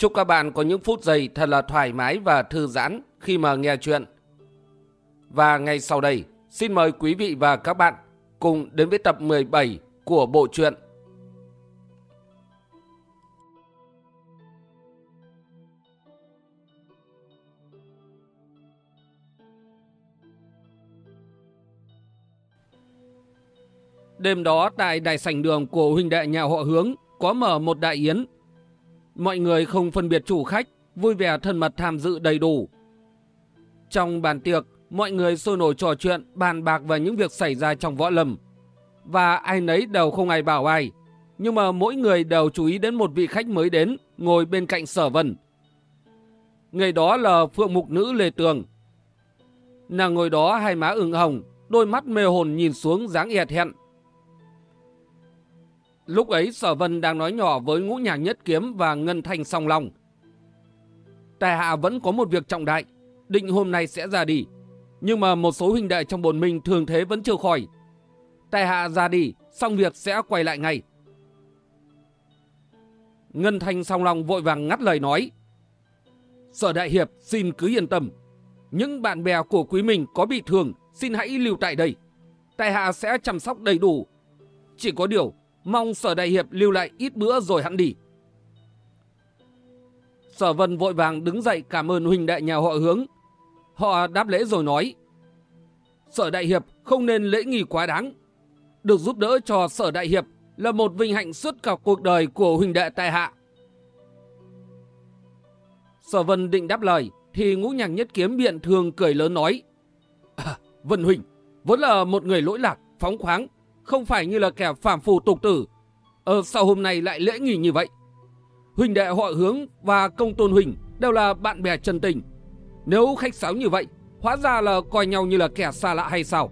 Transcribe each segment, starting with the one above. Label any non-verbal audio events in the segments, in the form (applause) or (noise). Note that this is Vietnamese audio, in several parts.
Chúc các bạn có những phút giây thật là thoải mái và thư giãn khi mà nghe chuyện. Và ngay sau đây, xin mời quý vị và các bạn cùng đến với tập 17 của bộ truyện Đêm đó tại đại sảnh đường của huynh đệ nhà họ hướng có mở một đại yến. Mọi người không phân biệt chủ khách, vui vẻ thân mật tham dự đầy đủ. Trong bàn tiệc, mọi người sôi nổi trò chuyện, bàn bạc về những việc xảy ra trong võ lâm. Và ai nấy đều không ai bảo ai. Nhưng mà mỗi người đều chú ý đến một vị khách mới đến, ngồi bên cạnh sở vân. Người đó là phượng mục nữ Lê Tường. Nàng ngồi đó hai má ửng hồng, đôi mắt mê hồn nhìn xuống dáng ẹt hẹn, Lúc ấy Sở Vân đang nói nhỏ với ngũ nhạc nhất kiếm và ngân thanh song long. Tài hạ vẫn có một việc trọng đại, định hôm nay sẽ ra đi. Nhưng mà một số huynh đệ trong bồn minh thường thế vẫn chưa khỏi. Tài hạ ra đi, xong việc sẽ quay lại ngay. Ngân thanh song long vội vàng ngắt lời nói. Sở đại hiệp xin cứ yên tâm. Những bạn bè của quý mình có bị thương, xin hãy lưu tại đây. Tài hạ sẽ chăm sóc đầy đủ. Chỉ có điều, Mong sở đại hiệp lưu lại ít bữa rồi hẳn đi. Sở vân vội vàng đứng dậy cảm ơn huynh đệ nhà họ hướng. Họ đáp lễ rồi nói. Sở đại hiệp không nên lễ nghi quá đáng. Được giúp đỡ cho sở đại hiệp là một vinh hạnh suốt cả cuộc đời của huynh đệ tại hạ. Sở vân định đáp lời thì ngũ nhạc nhất kiếm biện thường cười lớn nói. À, vân huynh, vốn là một người lỗi lạc, phóng khoáng, không phải như là kẻ phàm phù tục tử. Ờ, sao hôm nay lại lễ nghỉ như vậy? Huỳnh đệ họ hướng và công tôn huỳnh đều là bạn bè chân tình. Nếu khách sáo như vậy, hóa ra là coi nhau như là kẻ xa lạ hay sao?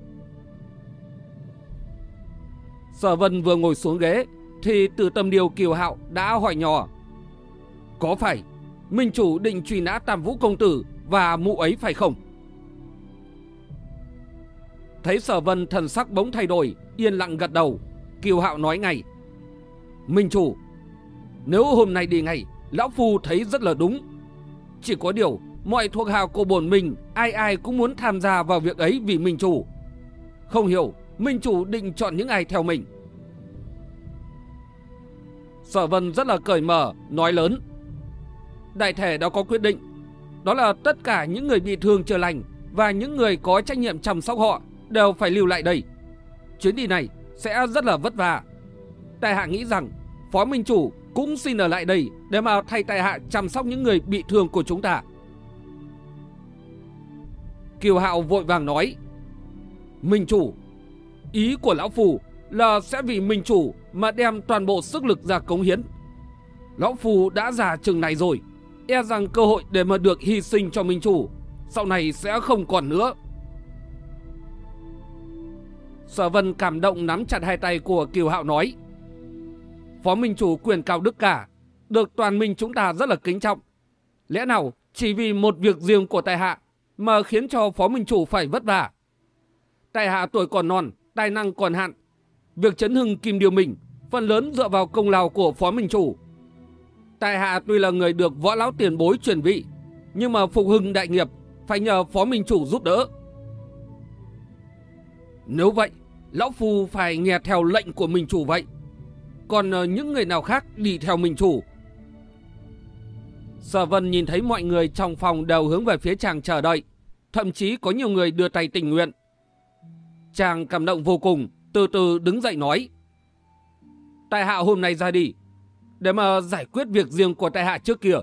Sở Vân vừa ngồi xuống ghế, thì từ tâm điều kiều hạo đã hỏi nhỏ. Có phải Minh Chủ định truy nã Tam Vũ Công Tử và mụ ấy phải không? Thấy sở vân thần sắc bỗng thay đổi, yên lặng gật đầu. Kiều hạo nói ngay. Minh chủ, nếu hôm nay đi ngay, lão phu thấy rất là đúng. Chỉ có điều, mọi thuộc hạ của bổn mình, ai ai cũng muốn tham gia vào việc ấy vì Minh chủ. Không hiểu, Minh chủ định chọn những ai theo mình. Sở vân rất là cởi mở, nói lớn. Đại thể đã có quyết định. Đó là tất cả những người bị thương chưa lành và những người có trách nhiệm chăm sóc họ đều phải lưu lại đây. Chuyến đi này sẽ rất là vất vả. Tài hạ nghĩ rằng, Phó Minh Chủ cũng xin ở lại đây để mà thay tài hạ chăm sóc những người bị thương của chúng ta. Kiều Hạo vội vàng nói, Minh Chủ, Ý của Lão Phù là sẽ vì Minh Chủ mà đem toàn bộ sức lực ra cống hiến. Lão Phù đã già chừng này rồi E rằng cơ hội để mà được hy sinh cho Minh Chủ Sau này sẽ không còn nữa Sở Vân cảm động nắm chặt hai tay của Kiều Hạo nói. Phó Minh Chủ quyền cao đức cả, được toàn minh chúng ta rất là kính trọng. Lẽ nào chỉ vì một việc riêng của tài hạ mà khiến cho Phó Minh Chủ phải vất vả? Tài hạ tuổi còn non, tài năng còn hạn. Việc chấn hưng kim điều mình phần lớn dựa vào công lao của Phó Minh Chủ. Tài hạ tuy là người được võ lão tiền bối truyền vị, nhưng mà phục hưng đại nghiệp phải nhờ Phó Minh Chủ giúp đỡ. Nếu vậy, Lão Phu phải nghe theo lệnh của mình chủ vậy. Còn ờ, những người nào khác đi theo mình chủ. Sở Vân nhìn thấy mọi người trong phòng đều hướng về phía chàng chờ đợi. Thậm chí có nhiều người đưa tay tình nguyện. Chàng cảm động vô cùng, từ từ đứng dậy nói. Tại hạ hôm nay ra đi, để mà giải quyết việc riêng của tại hạ trước kia.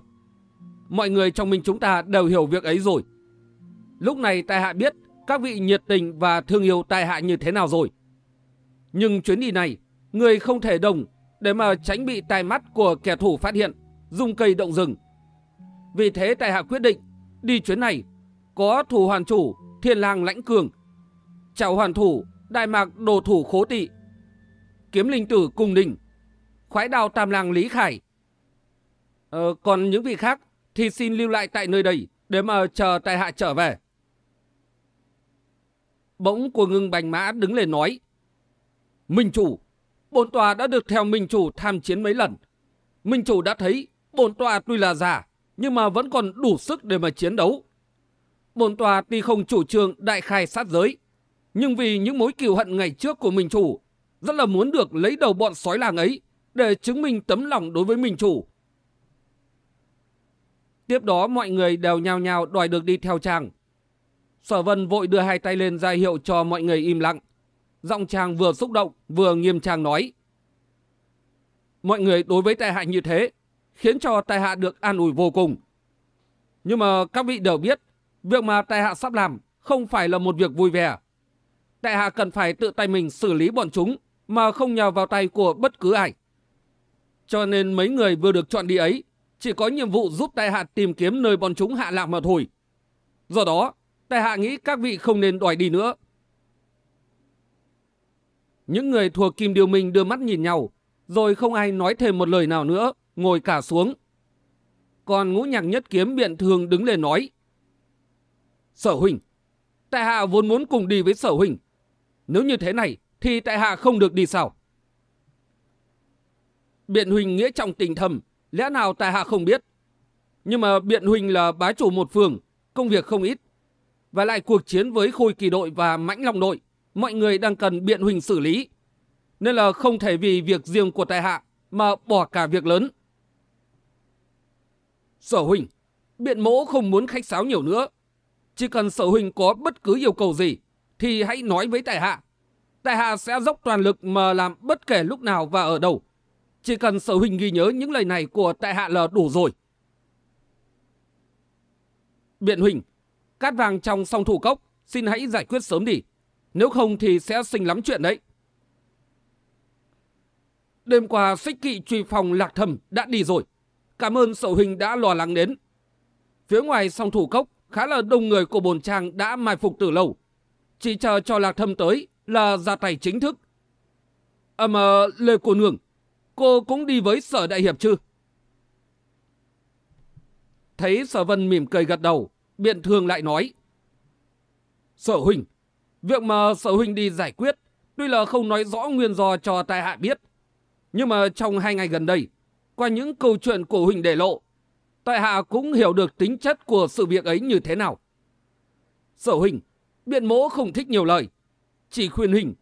Mọi người trong mình chúng ta đều hiểu việc ấy rồi. Lúc này tại hạ biết các vị nhiệt tình và thương yêu tài hạ như thế nào rồi. Nhưng chuyến đi này, người không thể đồng để mà tránh bị tai mắt của kẻ thù phát hiện, dùng cây động rừng. Vì thế tại hạ quyết định đi chuyến này có thủ hoàn chủ thiên lang lãnh cường chào hoàn thủ đại mạc đồ thủ khố tị kiếm linh tử cùng đình khoái đào tam lang lý khải ờ, còn những vị khác thì xin lưu lại tại nơi đây để mà chờ tại hạ trở về bỗng của ngưng bành mã đứng lên nói, minh chủ, bổn tòa đã được theo minh chủ tham chiến mấy lần. Minh chủ đã thấy bổn tòa tuy là già, nhưng mà vẫn còn đủ sức để mà chiến đấu. Bổn tòa tuy không chủ trương đại khai sát giới, nhưng vì những mối kiều hận ngày trước của minh chủ, rất là muốn được lấy đầu bọn sói làng ấy để chứng minh tấm lòng đối với minh chủ. Tiếp đó mọi người đều nhao nhao đòi được đi theo chàng sở vân vội đưa hai tay lên ra hiệu cho mọi người im lặng. Giọng chàng vừa xúc động, vừa nghiêm trang nói. Mọi người đối với tài hạ như thế, khiến cho tài hạ được an ủi vô cùng. Nhưng mà các vị đều biết, việc mà tài hạ sắp làm không phải là một việc vui vẻ. Tại hạ cần phải tự tay mình xử lý bọn chúng mà không nhờ vào tay của bất cứ ai. Cho nên mấy người vừa được chọn đi ấy, chỉ có nhiệm vụ giúp tại hạ tìm kiếm nơi bọn chúng hạ lạc mà thôi. Do đó tại hạ nghĩ các vị không nên đòi đi nữa những người thuộc Kim Điều Minh đưa mắt nhìn nhau, rồi không ai nói thêm một lời nào nữa, ngồi cả xuống. Còn ngũ nhạc nhất kiếm biện thường đứng lên nói. Sở huynh, tại hạ vốn muốn cùng đi với sở huynh. Nếu như thế này, thì tại hạ không được đi sao? Biện huynh nghĩa trọng tình thầm, lẽ nào tại hạ không biết? Nhưng mà biện huynh là bá chủ một phường, công việc không ít. Và lại cuộc chiến với khôi kỳ đội và mãnh long đội mọi người đang cần biện huỳnh xử lý. Nên là không thể vì việc riêng của tại hạ mà bỏ cả việc lớn. Sở huynh, biện mỗ không muốn khách sáo nhiều nữa. Chỉ cần sở huynh có bất cứ yêu cầu gì thì hãy nói với tại hạ. Tại hạ sẽ dốc toàn lực mà làm bất kể lúc nào và ở đâu. Chỉ cần sở huynh ghi nhớ những lời này của tại hạ là đủ rồi. Biện huynh, cát vàng trong song thủ cốc, xin hãy giải quyết sớm đi. Nếu không thì sẽ sinh lắm chuyện đấy. Đêm qua xích kỵ truy phòng lạc thầm đã đi rồi. Cảm ơn sậu hình đã lo lắng đến. Phía ngoài song thủ cốc khá là đông người của bồn trang đã mai phục từ lâu. Chỉ chờ cho lạc thâm tới là ra tay chính thức. À mà ờ, Lê Cô Nương, cô cũng đi với sở đại hiệp chứ? Thấy sở vân mỉm cười gật đầu, biện thường lại nói. Sở huynh, Việc mà sở huynh đi giải quyết, tuy là không nói rõ nguyên do cho tại hạ biết. Nhưng mà trong hai ngày gần đây, qua những câu chuyện của huynh để lộ, tại hạ cũng hiểu được tính chất của sự việc ấy như thế nào. Sở huynh, biện mỗ không thích nhiều lời. Chỉ khuyên huynh,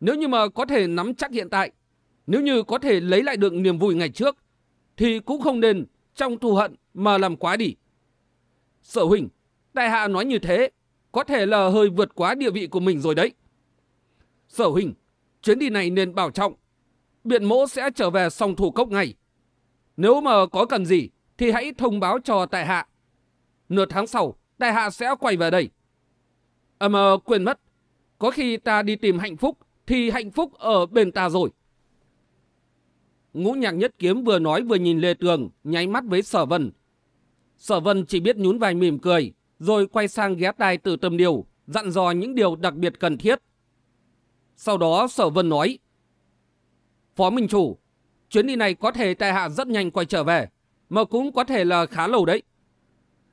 nếu như mà có thể nắm chắc hiện tại, nếu như có thể lấy lại được niềm vui ngày trước, thì cũng không nên trong thù hận mà làm quá đi. Sở huynh, đại hạ nói như thế có thể là hơi vượt quá địa vị của mình rồi đấy. Sở huynh, chuyến đi này nên bảo trọng. Biện mỗ sẽ trở về song thủ cốc ngay. Nếu mà có cần gì thì hãy thông báo cho tại hạ. Nửa tháng sau, tại hạ sẽ quay về đây. À mà quên mất, có khi ta đi tìm hạnh phúc thì hạnh phúc ở bên ta rồi. Ngũ nhạc nhất kiếm vừa nói vừa nhìn Lê Tường, nháy mắt với sở vân. Sở vân chỉ biết nhún vai mỉm cười, rồi quay sang ghé tai từ tâm điều, dặn dò những điều đặc biệt cần thiết. Sau đó Sở Vân nói, Phó Minh Chủ, chuyến đi này có thể tại hạ rất nhanh quay trở về, mà cũng có thể là khá lâu đấy.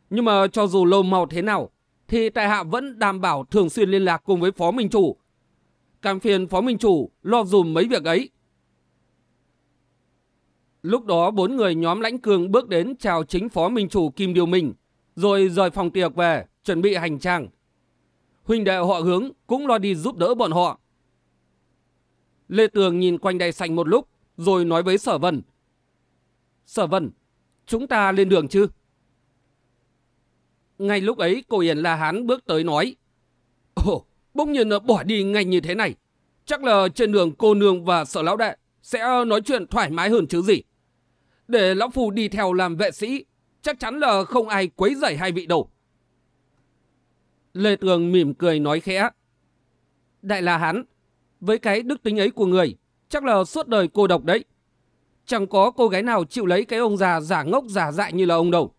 Nhưng mà cho dù lâu màu thế nào, thì tại hạ vẫn đảm bảo thường xuyên liên lạc cùng với Phó Minh Chủ. Cảm phiền Phó Minh Chủ lo dùm mấy việc ấy. Lúc đó bốn người nhóm lãnh cường bước đến chào chính Phó Minh Chủ Kim Điều Minh rồi rời phòng tiệc về, chuẩn bị hành trang. Huynh đệ họ hướng cũng lo đi giúp đỡ bọn họ. Lê Tường nhìn quanh đại sành một lúc, rồi nói với Sở Vân. Sở Vân, chúng ta lên đường chứ? Ngay lúc ấy, cô Yển La Hán bước tới nói. Ồ, bỗng nhiên bỏ đi ngay như thế này. Chắc là trên đường cô nương và sở lão đệ sẽ nói chuyện thoải mái hơn chứ gì. Để lão phù đi theo làm vệ sĩ chắc chắn là không ai quấy rầy hai vị đâu. Lê Tường mỉm cười nói khẽ. Đại là hắn, với cái đức tính ấy của người, chắc là suốt đời cô độc đấy. Chẳng có cô gái nào chịu lấy cái ông già giả ngốc giả dại như là ông đâu.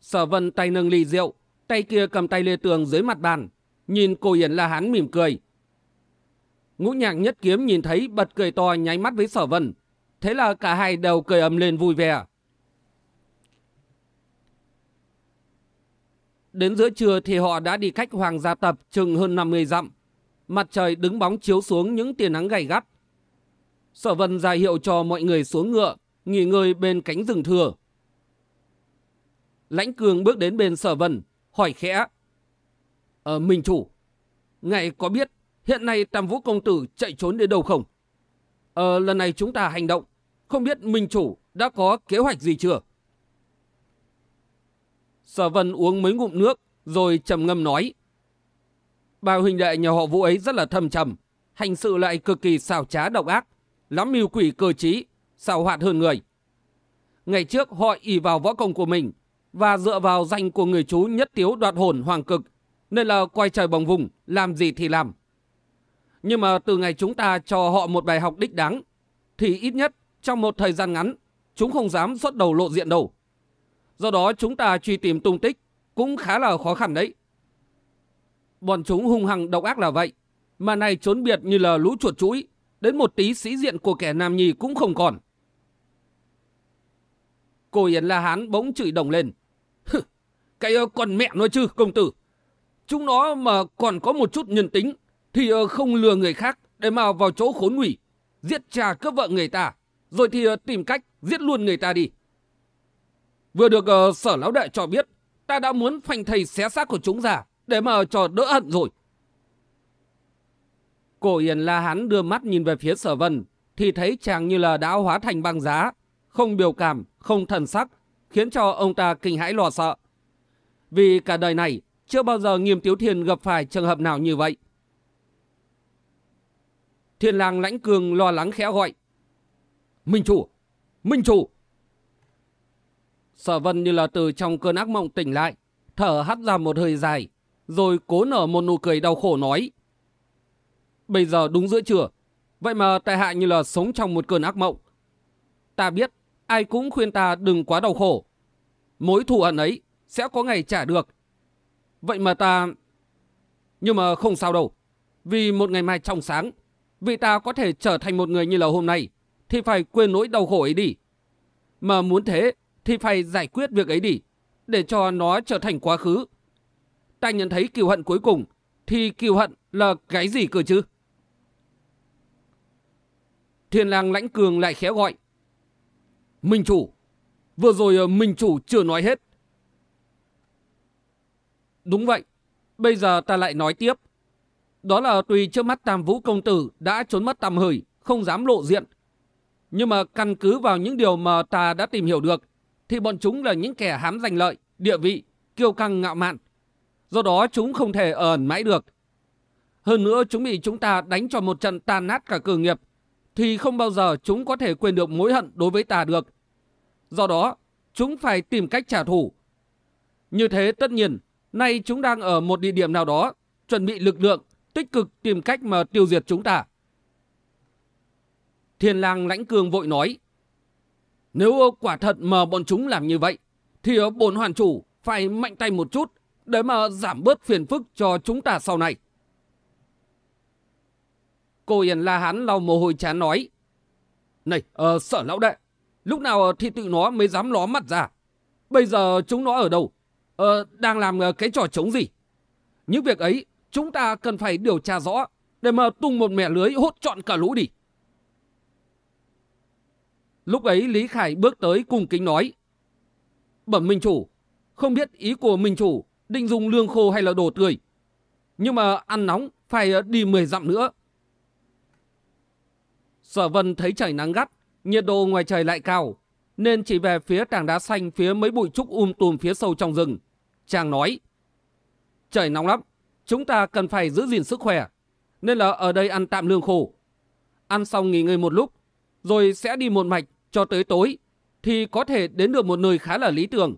Sở vân tay nâng ly rượu, tay kia cầm tay lê tường dưới mặt bàn, nhìn cô Yến La Hán mỉm cười. Ngũ nhạc nhất kiếm nhìn thấy bật cười to nháy mắt với sở vân. Thế là cả hai đều cười ầm lên vui vẻ. Đến giữa trưa thì họ đã đi cách Hoàng gia tập chừng hơn 50 dặm. Mặt trời đứng bóng chiếu xuống những tia nắng gay gắt. Sở vân ra hiệu cho mọi người xuống ngựa, nghỉ ngơi bên cánh rừng thừa. Lãnh cường bước đến bên sở vân, hỏi khẽ. Ờ, Minh Chủ, ngài có biết hiện nay Tam Vũ Công Tử chạy trốn đến đâu không? Ờ, lần này chúng ta hành động, không biết Minh Chủ đã có kế hoạch gì chưa? Sở vân uống mấy ngụm nước, rồi trầm ngâm nói. Bà huynh đệ nhà họ vũ ấy rất là thâm trầm, hành sự lại cực kỳ xảo trá độc ác, lắm mưu quỷ cơ trí, xảo hoạt hơn người. Ngày trước họ ỉ vào võ công của mình và dựa vào danh của người chú nhất tiếu đoạt hồn hoàng cực, nên là quay trời bồng vùng, làm gì thì làm. Nhưng mà từ ngày chúng ta cho họ một bài học đích đáng, thì ít nhất trong một thời gian ngắn, chúng không dám xuất đầu lộ diện đâu. Do đó chúng ta truy tìm tung tích cũng khá là khó khăn đấy. Bọn chúng hung hăng độc ác là vậy, mà này trốn biệt như là lũ chuột chuỗi, đến một tí sĩ diện của kẻ nam nhi cũng không còn. Cô Yến La Hán bỗng chửi đồng lên. Cái ờ, con mẹ nói chứ công tử. Chúng nó mà còn có một chút nhân tính thì ờ, không lừa người khác để mà vào chỗ khốn nguy, giết cha cướp vợ người ta, rồi thì ờ, tìm cách giết luôn người ta đi. Vừa được uh, sở lão đại cho biết, ta đã muốn phanh thầy xé xác của chúng ra để mà cho đỡ hận rồi. Cổ Yên La Hán đưa mắt nhìn về phía sở vân, thì thấy chàng như là đã hóa thành băng giá, không biểu cảm, không thần sắc, khiến cho ông ta kinh hãi lo sợ. Vì cả đời này, chưa bao giờ Nghiêm Tiếu Thiên gặp phải trường hợp nào như vậy. Thiên lang lãnh cường lo lắng khẽ gọi. Minh chủ! Minh chủ! Sở vân như là từ trong cơn ác mộng tỉnh lại, thở hắt ra một hơi dài, rồi cố nở một nụ cười đau khổ nói. Bây giờ đúng giữa trưa, vậy mà tại hạ như là sống trong một cơn ác mộng. Ta biết, ai cũng khuyên ta đừng quá đau khổ. Mối thù hận ấy sẽ có ngày trả được. Vậy mà ta... Nhưng mà không sao đâu. Vì một ngày mai trong sáng, vì ta có thể trở thành một người như là hôm nay, thì phải quên nỗi đau khổ ấy đi. Mà muốn thế thì phải giải quyết việc ấy đi, để cho nó trở thành quá khứ. Ta nhận thấy kiều hận cuối cùng, thì kiều hận là cái gì cơ chứ? Thiên lang lãnh cường lại khéo gọi. Minh chủ, vừa rồi ờ, Minh chủ chưa nói hết. Đúng vậy, bây giờ ta lại nói tiếp. Đó là tùy trước mắt Tam Vũ Công Tử đã trốn mất tầm hời, không dám lộ diện. Nhưng mà căn cứ vào những điều mà ta đã tìm hiểu được, thì bọn chúng là những kẻ hám giành lợi, địa vị, kiêu căng ngạo mạn. Do đó chúng không thể ẩn mãi được. Hơn nữa chúng bị chúng ta đánh cho một trận tan nát cả cử nghiệp, thì không bao giờ chúng có thể quên được mối hận đối với ta được. Do đó, chúng phải tìm cách trả thù. Như thế tất nhiên, nay chúng đang ở một địa điểm nào đó, chuẩn bị lực lượng, tích cực tìm cách mà tiêu diệt chúng ta. Thiên lang lãnh cường vội nói, nếu quả thật mà bọn chúng làm như vậy, thì bổn hoàn chủ phải mạnh tay một chút để mà giảm bớt phiền phức cho chúng ta sau này. Cô Yên La Hán lau mồ hôi chán nói. Này, uh, sở lão đệ, lúc nào thì tự nó mới dám ló mặt ra. Bây giờ chúng nó ở đâu? Uh, đang làm ờ, cái trò chống gì? Những việc ấy chúng ta cần phải điều tra rõ để mà tung một mẻ lưới hốt trọn cả lũ đi. Lúc ấy Lý Khải bước tới cung kính nói. Bẩm Minh Chủ, không biết ý của Minh Chủ định dùng lương khô hay là đồ tươi. Nhưng mà ăn nóng phải đi 10 dặm nữa. Sở Vân thấy trời nắng gắt, nhiệt độ ngoài trời lại cao, nên chỉ về phía tảng đá xanh phía mấy bụi trúc um tùm phía sâu trong rừng. Chàng nói, trời nóng lắm, chúng ta cần phải giữ gìn sức khỏe, nên là ở đây ăn tạm lương khô. Ăn xong nghỉ ngơi một lúc, rồi sẽ đi một mạch cho tới tối, thì có thể đến được một nơi khá là lý tưởng.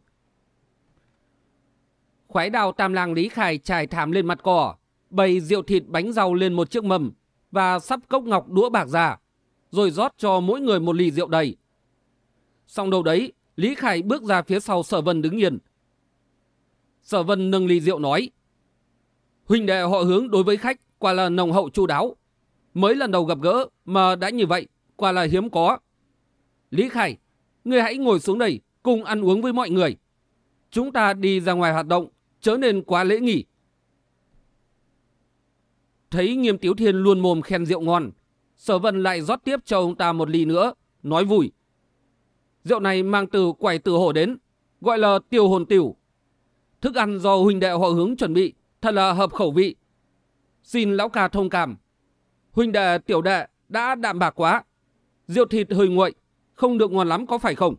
Khoái đào tam lang Lý Khải trải thảm lên mặt cỏ, bày rượu thịt bánh rau lên một chiếc mầm và sắp cốc ngọc đũa bạc ra, rồi rót cho mỗi người một ly rượu đầy. Xong đầu đấy, Lý Khải bước ra phía sau sở vân đứng yên. Sở Vân nâng ly rượu nói. Huynh đệ họ hướng đối với khách quả là nồng hậu chu đáo. Mới lần đầu gặp gỡ mà đã như vậy, quả là hiếm có. Lý Khải, ngươi hãy ngồi xuống đây cùng ăn uống với mọi người. Chúng ta đi ra ngoài hoạt động, chớ nên quá lễ nghỉ. Thấy nghiêm tiếu thiên luôn mồm khen rượu ngon, sở vân lại rót tiếp cho ông ta một ly nữa, nói vui. Rượu này mang từ quẩy Tử hổ đến, gọi là tiêu hồn tiểu. Thức ăn do huynh đệ họ hướng chuẩn bị, thật là hợp khẩu vị. Xin lão ca thông cảm. Huynh đệ tiểu đệ đã đạm bạc quá. Rượu thịt hơi nguội, không được ngon lắm có phải không?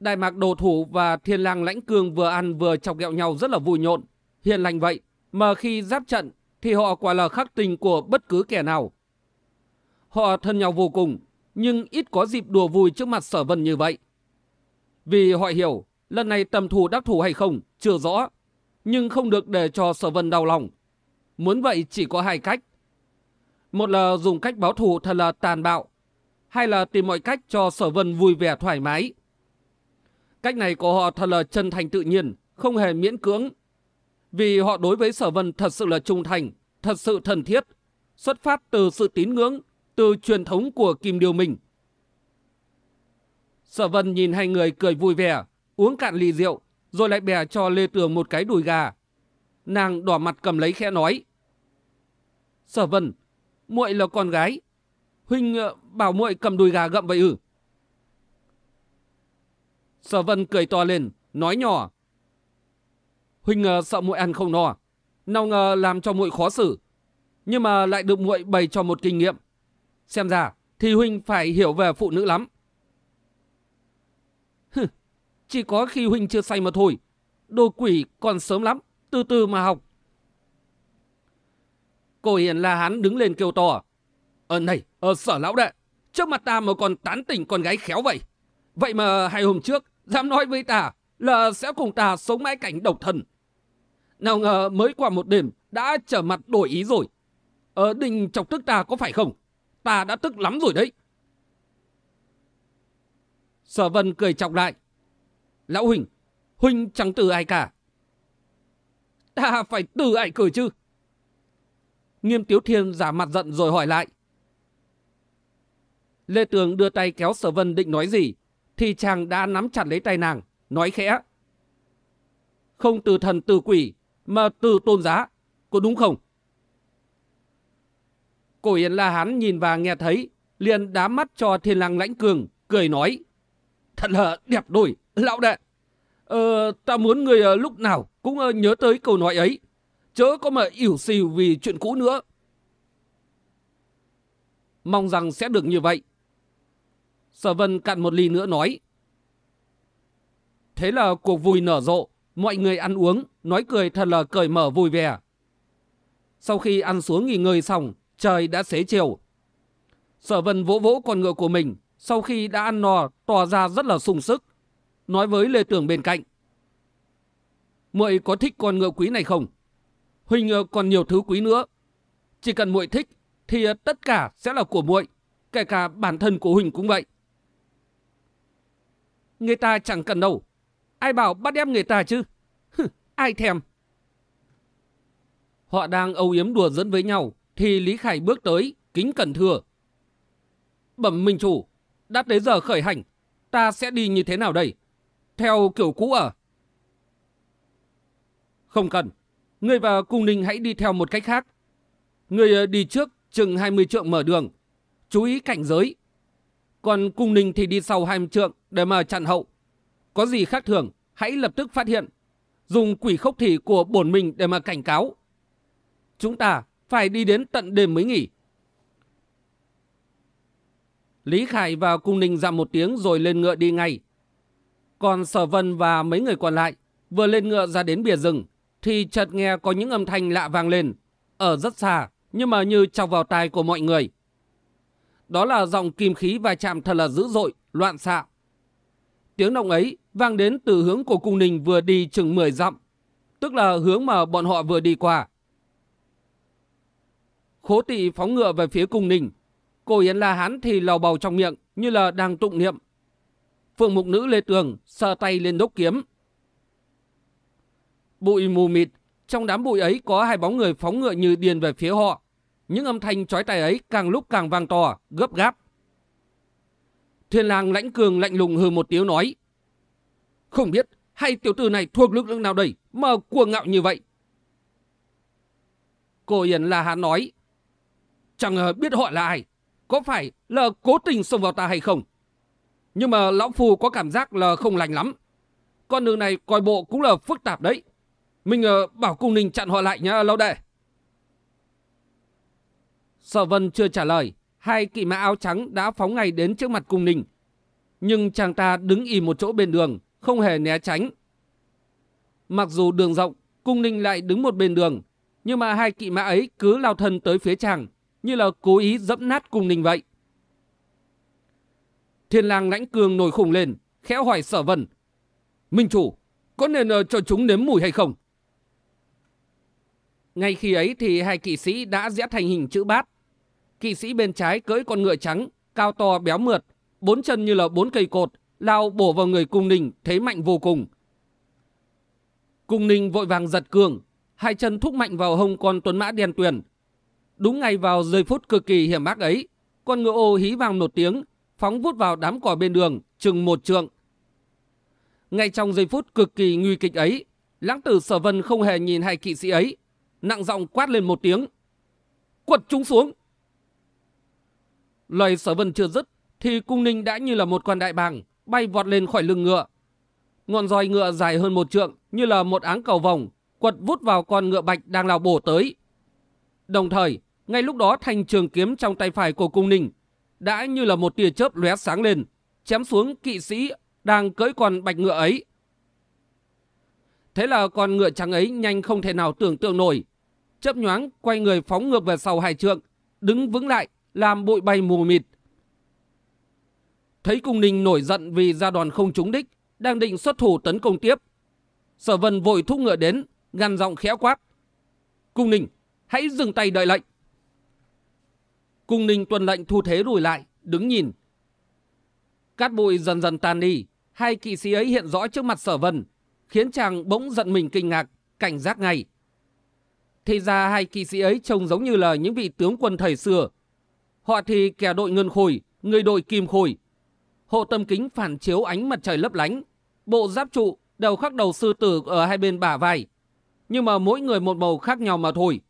Đại mạc đồ thủ và thiên lang lãnh cương vừa ăn vừa chọc ghẹo nhau rất là vui nhộn. Hiền lành vậy, mà khi giáp trận thì họ quả là khắc tình của bất cứ kẻ nào. Họ thân nhau vô cùng, nhưng ít có dịp đùa vui trước mặt sở vân như vậy. Vì họ hiểu, lần này tầm thủ đắc thủ hay không, chưa rõ, nhưng không được để cho sở vân đau lòng. Muốn vậy chỉ có hai cách. Một là dùng cách báo thù thật là tàn bạo, hay là tìm mọi cách cho sở vân vui vẻ thoải mái. Cách này của họ thật là chân thành tự nhiên, không hề miễn cưỡng. Vì họ đối với sở vân thật sự là trung thành, thật sự thân thiết, xuất phát từ sự tín ngưỡng, từ truyền thống của Kim Điều Minh. Sở vân nhìn hai người cười vui vẻ, uống cạn ly rượu, rồi lại bè cho Lê Tường một cái đùi gà. Nàng đỏ mặt cầm lấy khẽ nói. Sở vân, muội là con gái. Huynh ờ, bảo muội cầm đùi gà gậm vậy ư? Sở vân cười to lên, nói nhỏ. Huynh ngờ sợ muội ăn không no, à? nào ngờ làm cho muội khó xử. Nhưng mà lại được muội bày cho một kinh nghiệm. Xem ra thì Huynh phải hiểu về phụ nữ lắm. Hừ, chỉ có khi Huynh chưa say mà thôi. Đồ quỷ còn sớm lắm, từ từ mà học. Cô Hiền La Hán đứng lên kêu to. Ờ này, ờ sở lão đệ, trước mặt ta mà còn tán tỉnh con gái khéo vậy. Vậy mà hai hôm trước, dám nói với ta là sẽ cùng ta sống mãi cảnh độc thân. Nào ngờ mới qua một đêm đã trở mặt đổi ý rồi. Ở đình chọc tức ta có phải không? Ta đã tức lắm rồi đấy. Sở vân cười chọc lại. Lão Huỳnh, Huỳnh chẳng từ ai cả. Ta phải từ ai cười chứ? Nghiêm Tiếu Thiên giả mặt giận rồi hỏi lại. Lê Tường đưa tay kéo Sở Vân định nói gì, thì chàng đã nắm chặt lấy tay nàng, nói khẽ. Không từ thần từ quỷ, mà từ tôn giá, có đúng không? Cổ Yến La Hán nhìn và nghe thấy, liền đá mắt cho thiên lang lãnh cường, cười nói. Thật là đẹp đôi, lão đệ. Ờ, ta muốn người ờ, lúc nào cũng ờ, nhớ tới câu nói ấy. Chớ có mà ỉu xìu vì chuyện cũ nữa. Mong rằng sẽ được như vậy. Sở Vân cạn một ly nữa nói. Thế là cuộc vui nở rộ, mọi người ăn uống, nói cười thật là cởi mở vui vẻ. Sau khi ăn xuống nghỉ ngơi xong, trời đã xế chiều. Sở Vân vỗ vỗ con ngựa của mình, sau khi đã ăn no, tỏ ra rất là sung sức. Nói với Lê Tưởng bên cạnh. Muội có thích con ngựa quý này không? Huynh ờ, còn nhiều thứ quý nữa. Chỉ cần muội thích thì ờ, tất cả sẽ là của muội, kể cả bản thân của Huỳnh cũng vậy. Người ta chẳng cần đâu. Ai bảo bắt ép người ta chứ? ai thèm. Họ đang âu yếm đùa dẫn với nhau, thì Lý Khải bước tới, kính cẩn thưa. Bẩm Minh Chủ, đã tới giờ khởi hành, ta sẽ đi như thế nào đây? Theo kiểu cũ à? Không cần, ngươi và Cung Ninh hãy đi theo một cách khác. Ngươi ờ, đi trước chừng 20 trượng mở đường, chú ý cảnh giới. Còn Cung Ninh thì đi sau 20 trượng để mà chặn hậu. Có gì khác thường, hãy lập tức phát hiện. Dùng quỷ khốc thị của bổn mình để mà cảnh cáo. Chúng ta phải đi đến tận đêm mới nghỉ. Lý Khải và Cung Ninh dặm một tiếng rồi lên ngựa đi ngay. Còn Sở Vân và mấy người còn lại vừa lên ngựa ra đến bìa rừng thì chợt nghe có những âm thanh lạ vang lên ở rất xa nhưng mà như chọc vào tai của mọi người. Đó là giọng kim khí va chạm thật là dữ dội, loạn xạ. Tiếng động ấy vang đến từ hướng của cung đình vừa đi chừng 10 dặm, tức là hướng mà bọn họ vừa đi qua. Khố tị phóng ngựa về phía cung đình cô Yến La Hán thì lầu bầu trong miệng như là đang tụng niệm. Phượng mục nữ Lê Tường sờ tay lên đốc kiếm. Bụi mù mịt, trong đám bụi ấy có hai bóng người phóng ngựa như điên về phía họ. Những âm thanh chói tai ấy càng lúc càng vang to, gấp gáp. Thiên lang lãnh cường lạnh lùng hừ một tiếng nói. Không biết hai tiểu tử này thuộc lực lượng nào đây mà cuồng ngạo như vậy. Cô Yến là hắn nói. Chẳng biết họ là ai. Có phải là cố tình xông vào ta hay không? Nhưng mà lão phù có cảm giác là không lành lắm. Con đường này coi bộ cũng là phức tạp đấy. Mình uh, bảo cung ninh chặn họ lại nhá lão đệ. Sở vân chưa trả lời. Hai kỵ mã áo trắng đã phóng ngay đến trước mặt cung ninh. Nhưng chàng ta đứng im một chỗ bên đường, không hề né tránh. Mặc dù đường rộng, cung ninh lại đứng một bên đường. Nhưng mà hai kỵ mã ấy cứ lao thân tới phía chàng, như là cố ý dẫm nát cung ninh vậy. Thiên lang lãnh cường nổi khùng lên, khẽ hỏi sở vân. Minh chủ, có nên ờ, cho chúng nếm mùi hay không? Ngay khi ấy thì hai kỵ sĩ đã vẽ thành hình chữ bát. Kỵ sĩ bên trái cưỡi con ngựa trắng, cao to béo mượt, bốn chân như là bốn cây cột, lao bổ vào người cung ninh, thế mạnh vô cùng. Cung ninh vội vàng giật cường, hai chân thúc mạnh vào hông con tuấn mã đen tuyền. Đúng ngay vào giây phút cực kỳ hiểm ác ấy, con ngựa ô hí vang một tiếng, phóng vút vào đám cỏ bên đường, chừng một trượng. Ngay trong giây phút cực kỳ nguy kịch ấy, lãng tử sở vân không hề nhìn hai kỵ sĩ ấy, nặng giọng quát lên một tiếng. Quật chúng xuống! Lời sở vân chưa dứt, thì cung ninh đã như là một con đại bàng, bay vọt lên khỏi lưng ngựa. Ngọn roi ngựa dài hơn một trượng, như là một áng cầu vòng, quật vút vào con ngựa bạch đang lao bổ tới. Đồng thời, ngay lúc đó thanh trường kiếm trong tay phải của cung ninh đã như là một tia chớp lóe sáng lên, chém xuống kỵ sĩ đang cưỡi con bạch ngựa ấy. Thế là con ngựa trắng ấy nhanh không thể nào tưởng tượng nổi. Chấp nhoáng quay người phóng ngược về sau hai trượng, đứng vững lại, làm bụi bay mù mịt. Thấy cung ninh nổi giận vì gia đoàn không trúng đích, đang định xuất thủ tấn công tiếp. Sở vân vội thúc ngựa đến, ngăn giọng khẽ quát. Cung ninh, hãy dừng tay đợi lệnh. Cung ninh tuân lệnh thu thế lùi lại, đứng nhìn. Cát bụi dần dần tan đi, hai kỵ sĩ ấy hiện rõ trước mặt sở vân, khiến chàng bỗng giận mình kinh ngạc, cảnh giác ngay. Thì ra hai kỵ sĩ ấy trông giống như là những vị tướng quân thời xưa. Họ thì kẻ đội ngân khôi, người đội kim khôi. Hộ tâm kính phản chiếu ánh mặt trời lấp lánh. Bộ giáp trụ đều khắc đầu sư tử ở hai bên bả vai. Nhưng mà mỗi người một màu khác nhau mà thôi.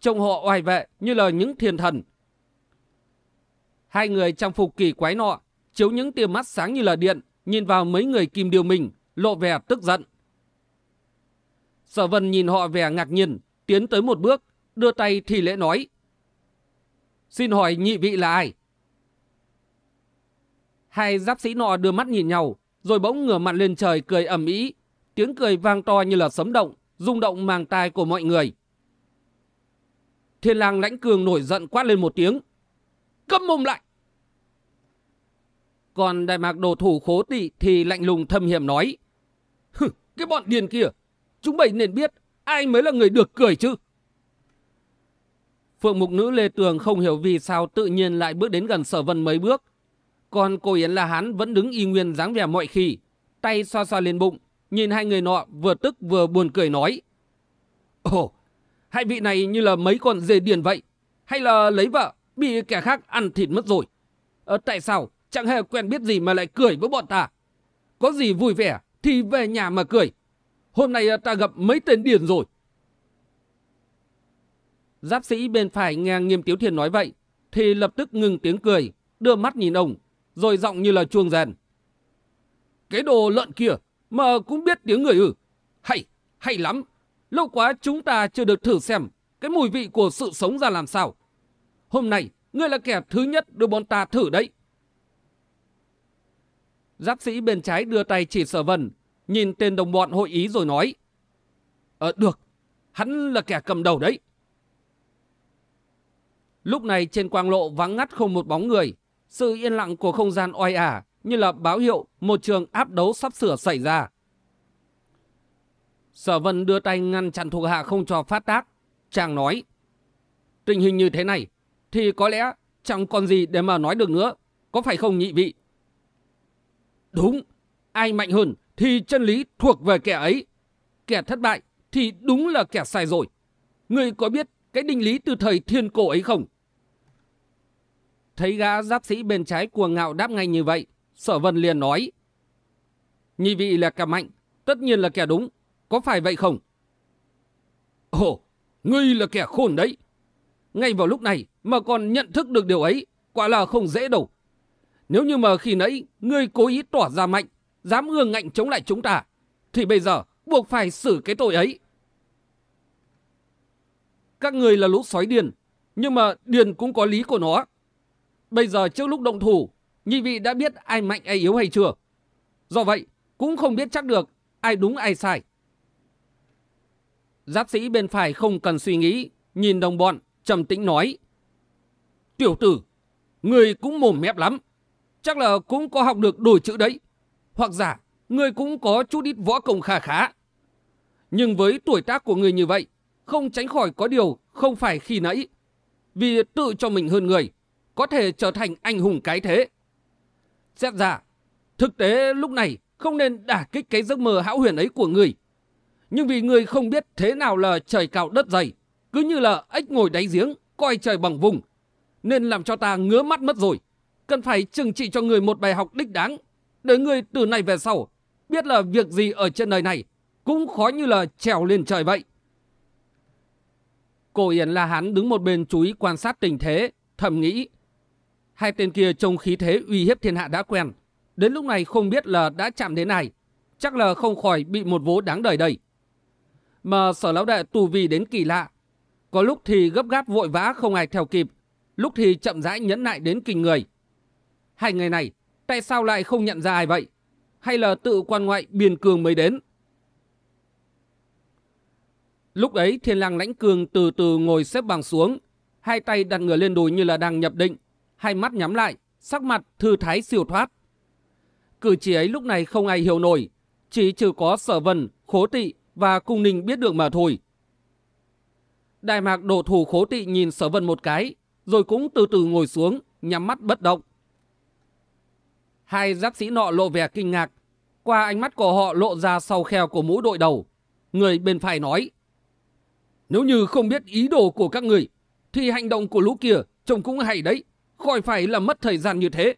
Trông họ oai vệ như là những thiên thần. Hai người trang phục kỳ quái nọ, chiếu những tia mắt sáng như là điện, nhìn vào mấy người kim điều mình, lộ vẻ tức giận. Sở vân nhìn họ vẻ ngạc nhiên, tiến tới một bước, đưa tay thì lễ nói. Xin hỏi nhị vị là ai? Hai giáp sĩ nọ đưa mắt nhìn nhau, rồi bỗng ngửa mặt lên trời cười ầm ĩ, tiếng cười vang to như là sấm động, rung động màng tai của mọi người. Thiên lang lãnh cường nổi giận quát lên một tiếng. Câm mồm lại! Còn đại mạc đồ thủ khố tị thì lạnh lùng thâm hiểm nói. Hừ, cái bọn điền kia, chúng mày nên biết ai mới là người được cười chứ. Phượng mục nữ Lê Tường không hiểu vì sao tự nhiên lại bước đến gần sở vân mấy bước. Còn cô Yến La Hán vẫn đứng y nguyên dáng vẻ mọi khi, tay xoa xoa lên bụng, nhìn hai người nọ vừa tức vừa buồn cười nói. Ồ, hai vị này như là mấy con dê điền vậy, hay là lấy vợ, bị kẻ khác ăn thịt mất rồi. Ờ, tại sao chẳng hề quen biết gì mà lại cười với bọn ta? Có gì vui vẻ thì về nhà mà cười. Hôm nay à, ta gặp mấy tên điền rồi. Giáp sĩ bên phải nghe nghiêm tiếu thiền nói vậy, thì lập tức ngừng tiếng cười, đưa mắt nhìn ông, rồi giọng như là chuông rèn. Cái đồ lợn kia mà cũng biết tiếng người ư. Hay, hay lắm. Lâu quá chúng ta chưa được thử xem cái mùi vị của sự sống ra làm sao. Hôm nay, ngươi là kẻ thứ nhất đưa bọn ta thử đấy. Giáp sĩ bên trái đưa tay chỉ sở vân, nhìn tên đồng bọn hội ý rồi nói. Ờ, được, hắn là kẻ cầm đầu đấy. Lúc này trên quang lộ vắng ngắt không một bóng người, sự yên lặng của không gian oai ả như là báo hiệu một trường áp đấu sắp sửa xảy ra. Sở Vân đưa tay ngăn chặn thuộc hạ không cho phát tác. Chàng nói, tình hình như thế này, thì có lẽ chẳng còn gì để mà nói được nữa, có phải không nhị vị? Đúng, ai mạnh hơn thì chân lý thuộc về kẻ ấy. kẻ thất bại thì đúng là kẻ sai rồi. Ngươi có biết cái định lý từ thời thiên cổ ấy không? Thấy gã giáp sĩ bên trái cuồng ngạo đáp ngay như vậy, sở vân liền nói. Nhị vị là kẻ mạnh, tất nhiên là kẻ đúng, có phải vậy không? Ồ, ngươi là kẻ khôn đấy. Ngay vào lúc này mà còn nhận thức được điều ấy, quả là không dễ đâu. Nếu như mà khi nãy ngươi cố ý tỏ ra mạnh, dám ương ngạnh chống lại chúng ta, thì bây giờ buộc phải xử cái tội ấy. Các người là lũ sói điền, nhưng mà điền cũng có lý của nó. Bây giờ trước lúc động thủ, nhị vị đã biết ai mạnh ai yếu hay chưa? Do vậy, cũng không biết chắc được ai đúng ai sai. Giáp sĩ bên phải không cần suy nghĩ, nhìn đồng bọn, trầm tĩnh nói. Tiểu tử, người cũng mồm mép lắm. Chắc là cũng có học được đổi chữ đấy. Hoặc giả, người cũng có chút ít võ công kha khá. Nhưng với tuổi tác của người như vậy, không tránh khỏi có điều không phải khi nãy. Vì tự cho mình hơn người, có thể trở thành anh hùng cái thế. Xét ra, thực tế lúc này không nên đả kích cái giấc mơ hão huyền ấy của người. Nhưng vì người không biết thế nào là trời cao đất dày, cứ như là ếch ngồi đáy giếng, coi trời bằng vùng, nên làm cho ta ngứa mắt mất rồi. Cần phải trừng trị cho người một bài học đích đáng, để người từ nay về sau biết là việc gì ở trên đời này cũng khó như là trèo lên trời vậy. Cổ Yến La Hán đứng một bên chú ý quan sát tình thế, thầm nghĩ. Hai tên kia trông khí thế uy hiếp thiên hạ đã quen. Đến lúc này không biết là đã chạm đến ai. Chắc là không khỏi bị một vố đáng đời đây. Mà sở lão đệ tù vì đến kỳ lạ. Có lúc thì gấp gáp vội vã không ai theo kịp. Lúc thì chậm rãi nhẫn nại đến kinh người. Hai người này, tại sao lại không nhận ra ai vậy? Hay là tự quan ngoại biên cường mới đến? Lúc ấy thiên lang lãnh cường từ từ ngồi xếp bằng xuống, hai tay đặt người lên đùi như là đang nhập định, hai mắt nhắm lại, sắc mặt thư thái siêu thoát. Cử chỉ ấy lúc này không ai hiểu nổi, chỉ trừ có sở vân, khố tị và cung ninh biết được mà thôi. Đại mạc đổ thủ khố tị nhìn sở vân một cái, rồi cũng từ từ ngồi xuống, nhắm mắt bất động. Hai giáp sĩ nọ lộ vẻ kinh ngạc, qua ánh mắt của họ lộ ra sau kheo của mũ đội đầu. Người bên phải nói, nếu như không biết ý đồ của các người, thì hành động của lũ kia trông cũng hay đấy, khỏi phải là mất thời gian như thế.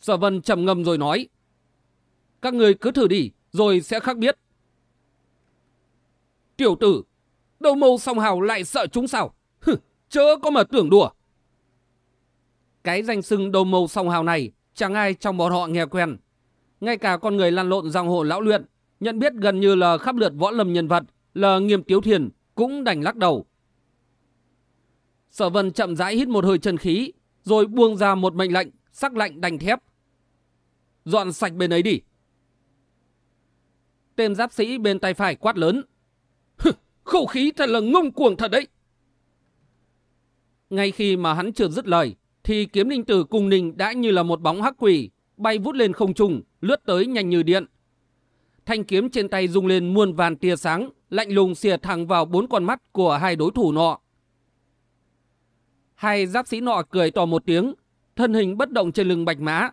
Sở Vân trầm ngâm rồi nói, các người cứ thử đi, rồi sẽ khác biết. Tiểu tử, đầu mâu song hào lại sợ chúng sao? Hừ, chớ có mà tưởng đùa. Cái danh xưng đầu mâu song hào này chẳng ai trong bọn họ nghe quen. Ngay cả con người lăn lộn giang hồ lão luyện nhận biết gần như là khắp lượt võ lâm nhân vật là nghiêm tiếu thiền cũng đành lắc đầu. Sở vân chậm rãi hít một hơi chân khí, rồi buông ra một mệnh lệnh, sắc lạnh đành thép. Dọn sạch bên ấy đi. Tên giáp sĩ bên tay phải quát lớn. Khẩu khí thật là ngông cuồng thật đấy. Ngay khi mà hắn chưa dứt lời, thì kiếm linh tử cùng ninh đã như là một bóng hắc quỷ, bay vút lên không trung, lướt tới nhanh như điện, thanh kiếm trên tay rung lên muôn vàn tia sáng, lạnh lùng xìa thẳng vào bốn con mắt của hai đối thủ nọ. Hai giáp sĩ nọ cười to một tiếng, thân hình bất động trên lưng bạch mã.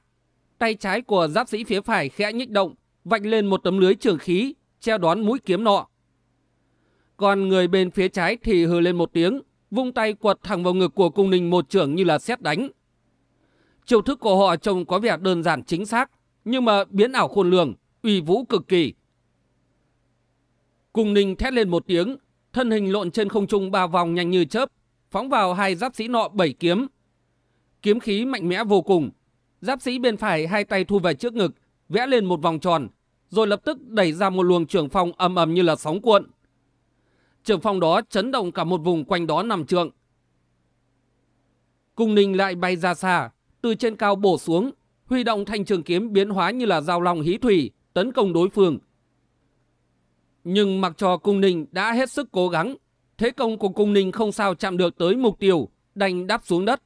Tay trái của giáp sĩ phía phải khẽ nhích động, vạch lên một tấm lưới trường khí, treo đón mũi kiếm nọ. Còn người bên phía trái thì hừ lên một tiếng, vung tay quật thẳng vào ngực của cung ninh một trưởng như là xét đánh. Chiêu thức của họ trông có vẻ đơn giản chính xác, nhưng mà biến ảo khôn lường, uy vũ cực kỳ. Cung ninh thét lên một tiếng, thân hình lộn trên không trung ba vòng nhanh như chớp, phóng vào hai giáp sĩ nọ bảy kiếm. Kiếm khí mạnh mẽ vô cùng, giáp sĩ bên phải hai tay thu về trước ngực, vẽ lên một vòng tròn, rồi lập tức đẩy ra một luồng trường phong ầm ầm như là sóng cuộn. Trường phong đó chấn động cả một vùng quanh đó nằm trượng. Cung ninh lại bay ra xa, từ trên cao bổ xuống, huy động thanh trường kiếm biến hóa như là dao long hí thủy, tấn công đối phương. Nhưng mặc cho cung ninh đã hết sức cố gắng, thế công của cung ninh không sao chạm được tới mục tiêu, đành đáp xuống đất.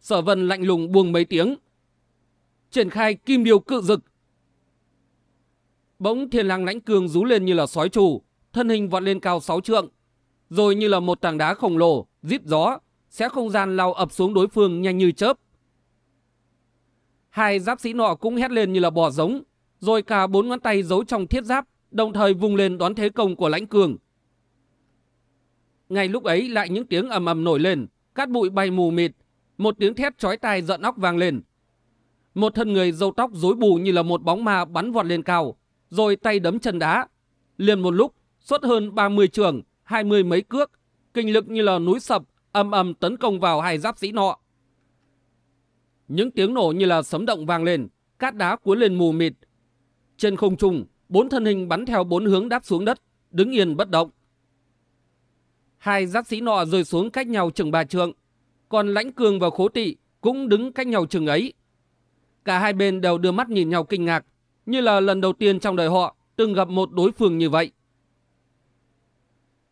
Sở vân lạnh lùng buông mấy tiếng. Triển khai kim điều cự dực. Bỗng thiên lang lãnh cường rú lên như là sói trù, thân hình vọt lên cao sáu trượng. Rồi như là một tảng đá khổng lồ, díp gió, sẽ không gian lao ập xuống đối phương nhanh như chớp. Hai giáp sĩ nọ cũng hét lên như là bò giống, rồi cả bốn ngón tay giấu trong thiết giáp, đồng thời vùng lên đón thế công của lãnh cường. Ngay lúc ấy lại những tiếng ầm ầm nổi lên, cát bụi bay mù mịt, một tiếng thét chói tai giận óc vang lên. Một thân người râu tóc rối bù như là một bóng ma bắn vọt lên cao, rồi tay đấm chân đá. Liền một lúc, xuất hơn 30 trường, hai mươi mấy cước, kinh lực như là núi sập, âm âm tấn công vào hai giáp sĩ nọ. Những tiếng nổ như là sấm động vang lên, cát đá cuốn lên mù mịt. Trên không trung, bốn thân hình bắn theo bốn hướng đáp xuống đất, đứng yên bất động. Hai giáp sĩ nọ rơi xuống cách nhau chừng ba trượng, còn lãnh cường và khố tị cũng đứng cách nhau chừng ấy. Cả hai bên đều đưa mắt nhìn nhau kinh ngạc, như là lần đầu tiên trong đời họ từng gặp một đối phương như vậy.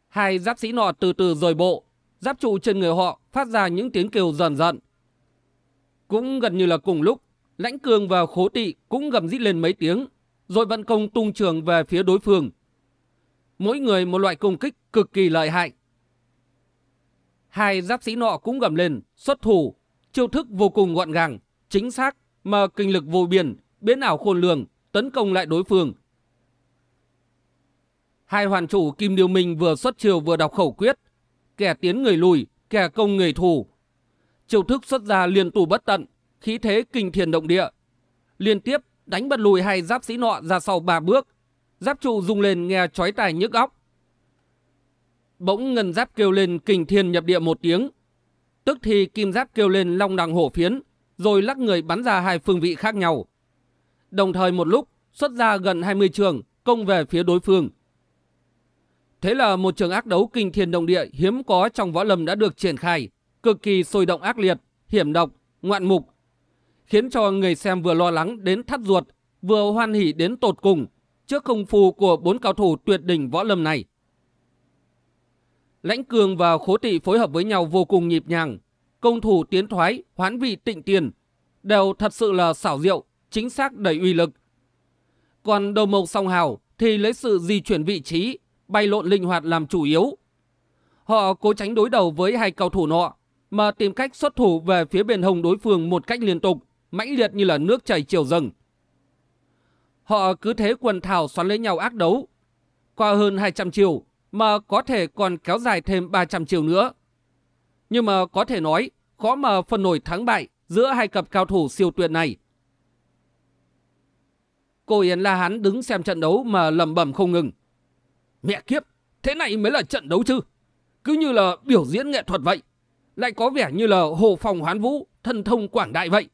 Hai giáp sĩ nọ từ từ rời bộ, giáp trụ trên người họ phát ra những tiếng kêu dần dần. Cũng gần như là cùng lúc, lãnh cường và khố tị cũng gầm rít lên mấy tiếng, rồi vận công tung trường về phía đối phương. Mỗi người một loại công kích cực kỳ lợi hại. Hai giáp sĩ nọ cũng gầm lên, xuất thủ, chiêu thức vô cùng gọn gàng, chính xác, mà kinh lực vô biên, biến ảo khôn lường, tấn công lại đối phương. Hai hoàn chủ Kim Điều Minh vừa xuất chiều vừa đọc khẩu quyết, kẻ tiến người lùi, kẻ công người thủ. Chiêu thức xuất ra liên tù bất tận, khí thế kinh thiền động địa. Liên tiếp đánh bật lùi hai giáp sĩ nọ ra sau ba bước. Giáp trụ rung lên nghe chói tai nhức óc. Bỗng ngân giáp kêu lên kinh thiên nhập địa một tiếng. Tức thì kim giáp kêu lên long đằng hổ phiến, rồi lắc người bắn ra hai phương vị khác nhau. Đồng thời một lúc xuất ra gần 20 trường công về phía đối phương. Thế là một trường ác đấu kinh thiên động địa hiếm có trong võ lâm đã được triển khai, cực kỳ sôi động ác liệt, hiểm độc, ngoạn mục, khiến cho người xem vừa lo lắng đến thắt ruột, vừa hoan hỉ đến tột cùng trước công phu của bốn cao thủ tuyệt đỉnh võ lâm này. Lãnh Cường và Khố Tị phối hợp với nhau vô cùng nhịp nhàng, công thủ tiến thoái, hoán vị tịnh tiền, đều thật sự là xảo diệu, chính xác đầy uy lực. Còn đầu mộc song hào thì lấy sự di chuyển vị trí, bay lộn linh hoạt làm chủ yếu. Họ cố tránh đối đầu với hai cầu thủ nọ, mà tìm cách xuất thủ về phía bên hồng đối phương một cách liên tục, mãnh liệt như là nước chảy chiều dâng. Họ cứ thế quần thảo xoắn lấy nhau ác đấu. Qua hơn 200 chiều, mà có thể còn kéo dài thêm 300 chiều nữa. Nhưng mà có thể nói, khó mà phân nổi thắng bại giữa hai cặp cao thủ siêu tuyệt này. Cô Yến La Hán đứng xem trận đấu mà lầm bẩm không ngừng. Mẹ kiếp, thế này mới là trận đấu chứ. Cứ như là biểu diễn nghệ thuật vậy. Lại có vẻ như là hồ phòng hoán vũ, thân thông quảng đại vậy.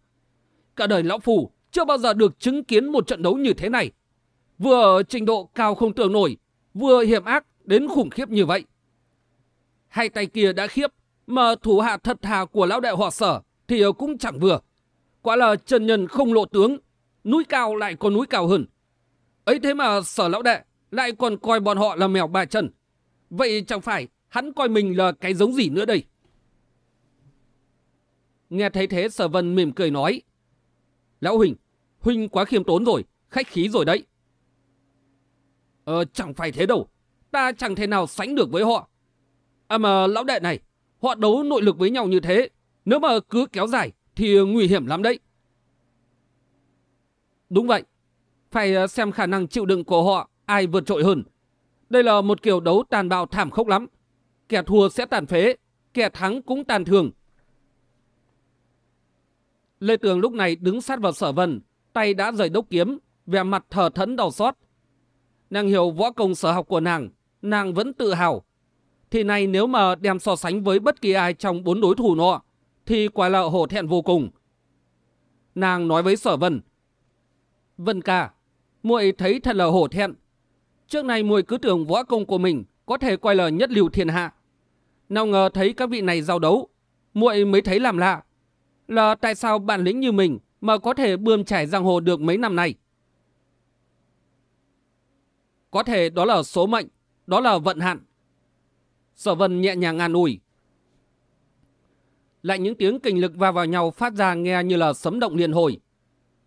Cả đời lão phù chưa bao giờ được chứng kiến một trận đấu như thế này. Vừa trình độ cao không tưởng nổi, vừa hiểm ác đến khủng khiếp như vậy. Hai tay kia đã khiếp, mà thủ hạ thật thà của lão đại họ sở thì cũng chẳng vừa. Quả là trần nhân không lộ tướng, núi cao lại có núi cao hơn. ấy thế mà sở lão đệ lại còn coi bọn họ là mèo ba chân. Vậy chẳng phải hắn coi mình là cái giống gì nữa đây? Nghe thấy thế sở vân mỉm cười nói. Lão Huỳnh, Huynh quá khiêm tốn rồi, khách khí rồi đấy. Ờ, chẳng phải thế đâu. Ta chẳng thể nào sánh được với họ. À mà lão đệ này, họ đấu nội lực với nhau như thế. Nếu mà cứ kéo dài thì nguy hiểm lắm đấy. Đúng vậy. Phải à, xem khả năng chịu đựng của họ ai vượt trội hơn. Đây là một kiểu đấu tàn bạo thảm khốc lắm. Kẻ thua sẽ tàn phế, kẻ thắng cũng tàn thường. Lê Tường lúc này đứng sát vào sở vân, tay đã rời đốc kiếm, vẻ mặt thở thẫn đau xót. Nàng hiểu võ công sở học của nàng, nàng vẫn tự hào. Thì này nếu mà đem so sánh với bất kỳ ai trong bốn đối thủ nọ, thì quả là hổ thẹn vô cùng. Nàng nói với sở vân, Vân ca, muội thấy thật là hổ thẹn. Trước này muội cứ tưởng võ công của mình có thể quay lời nhất liều thiên hạ. Nào ngờ thấy các vị này giao đấu, muội mới thấy làm lạ. Là tại sao bản lĩnh như mình mà có thể bươm trải giang hồ được mấy năm nay? Có thể đó là số mệnh, đó là vận hạn. Sở vân nhẹ nhàng an ủi. Lại những tiếng kình lực va vào nhau phát ra nghe như là sấm động liên hồi.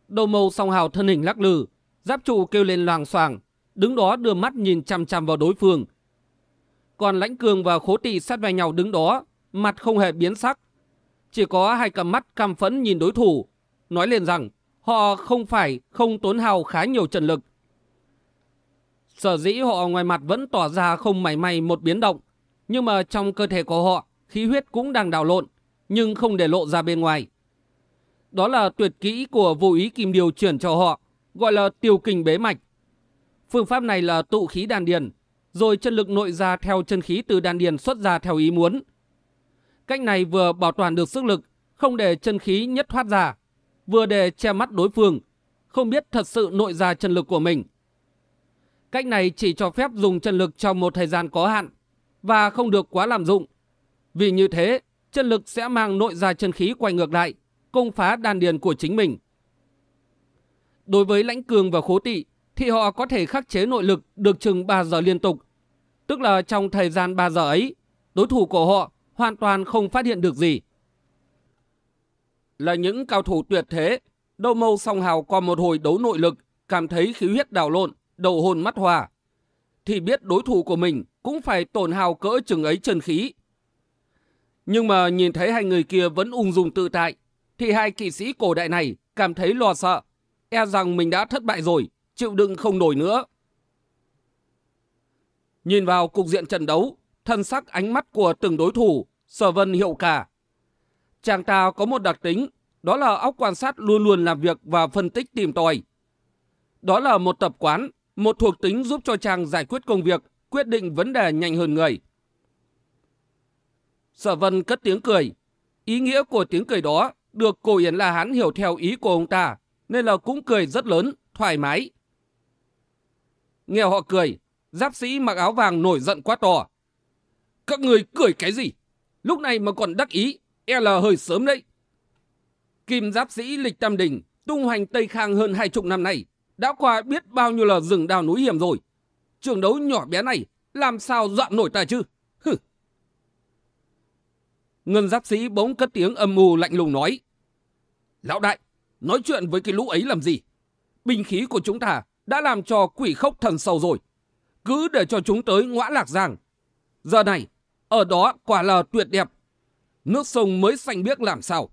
Đầu mâu song hào thân hình lắc lư, giáp trụ kêu lên loàng xoàng, đứng đó đưa mắt nhìn chằm chằm vào đối phương. Còn lãnh cường và khố tị sát vai nhau đứng đó, mặt không hề biến sắc. Chỉ có hai cặp mắt căm phẫn nhìn đối thủ, nói lên rằng họ không phải không tốn hào khá nhiều trần lực. Sở dĩ họ ngoài mặt vẫn tỏ ra không mảy may một biến động, nhưng mà trong cơ thể của họ, khí huyết cũng đang đảo lộn, nhưng không để lộ ra bên ngoài. Đó là tuyệt kỹ của vô ý kim điều chuyển cho họ, gọi là tiêu kinh bế mạch. Phương pháp này là tụ khí đan điền, rồi chân lực nội ra theo chân khí từ đan điền xuất ra theo ý muốn. Cách này vừa bảo toàn được sức lực, không để chân khí nhất thoát ra, vừa để che mắt đối phương, không biết thật sự nội ra chân lực của mình. Cách này chỉ cho phép dùng chân lực trong một thời gian có hạn và không được quá làm dụng. Vì như thế, chân lực sẽ mang nội ra chân khí quay ngược lại, công phá đan điền của chính mình. Đối với lãnh cường và khố tị, thì họ có thể khắc chế nội lực được chừng 3 giờ liên tục. Tức là trong thời gian 3 giờ ấy, đối thủ của họ hoàn toàn không phát hiện được gì. Là những cao thủ tuyệt thế, Đâu Mâu Song Hào qua một hồi đấu nội lực, cảm thấy khí huyết đảo lộn, đầu hồn mắt hòa, thì biết đối thủ của mình cũng phải tổn hào cỡ chừng ấy chân khí. Nhưng mà nhìn thấy hai người kia vẫn ung dung tự tại, thì hai kỵ sĩ cổ đại này cảm thấy lo sợ, e rằng mình đã thất bại rồi, chịu đựng không nổi nữa. Nhìn vào cục diện trận đấu, thân sắc ánh mắt của từng đối thủ, sở vân hiệu cả. Chàng ta có một đặc tính, đó là óc quan sát luôn luôn làm việc và phân tích tìm tòi. Đó là một tập quán, một thuộc tính giúp cho chàng giải quyết công việc, quyết định vấn đề nhanh hơn người. Sở vân cất tiếng cười. Ý nghĩa của tiếng cười đó được cổ Yến La Hán hiểu theo ý của ông ta, nên là cũng cười rất lớn, thoải mái. Nghe họ cười, giáp sĩ mặc áo vàng nổi giận quá to. Các người cười cái gì? Lúc này mà còn đắc ý, e là hơi sớm đấy. Kim giáp sĩ lịch tam đình, tung hoành Tây Khang hơn hai chục năm nay, đã qua biết bao nhiêu là rừng đào núi hiểm rồi. Trường đấu nhỏ bé này, làm sao dọa nổi ta chứ? Hừ. Ngân giáp sĩ bỗng cất tiếng âm mù lạnh lùng nói. Lão đại, nói chuyện với cái lũ ấy làm gì? Binh khí của chúng ta đã làm cho quỷ khốc thần sầu rồi. Cứ để cho chúng tới ngõa lạc giang. Giờ này, ở đó quả là tuyệt đẹp. Nước sông mới xanh biếc làm sao.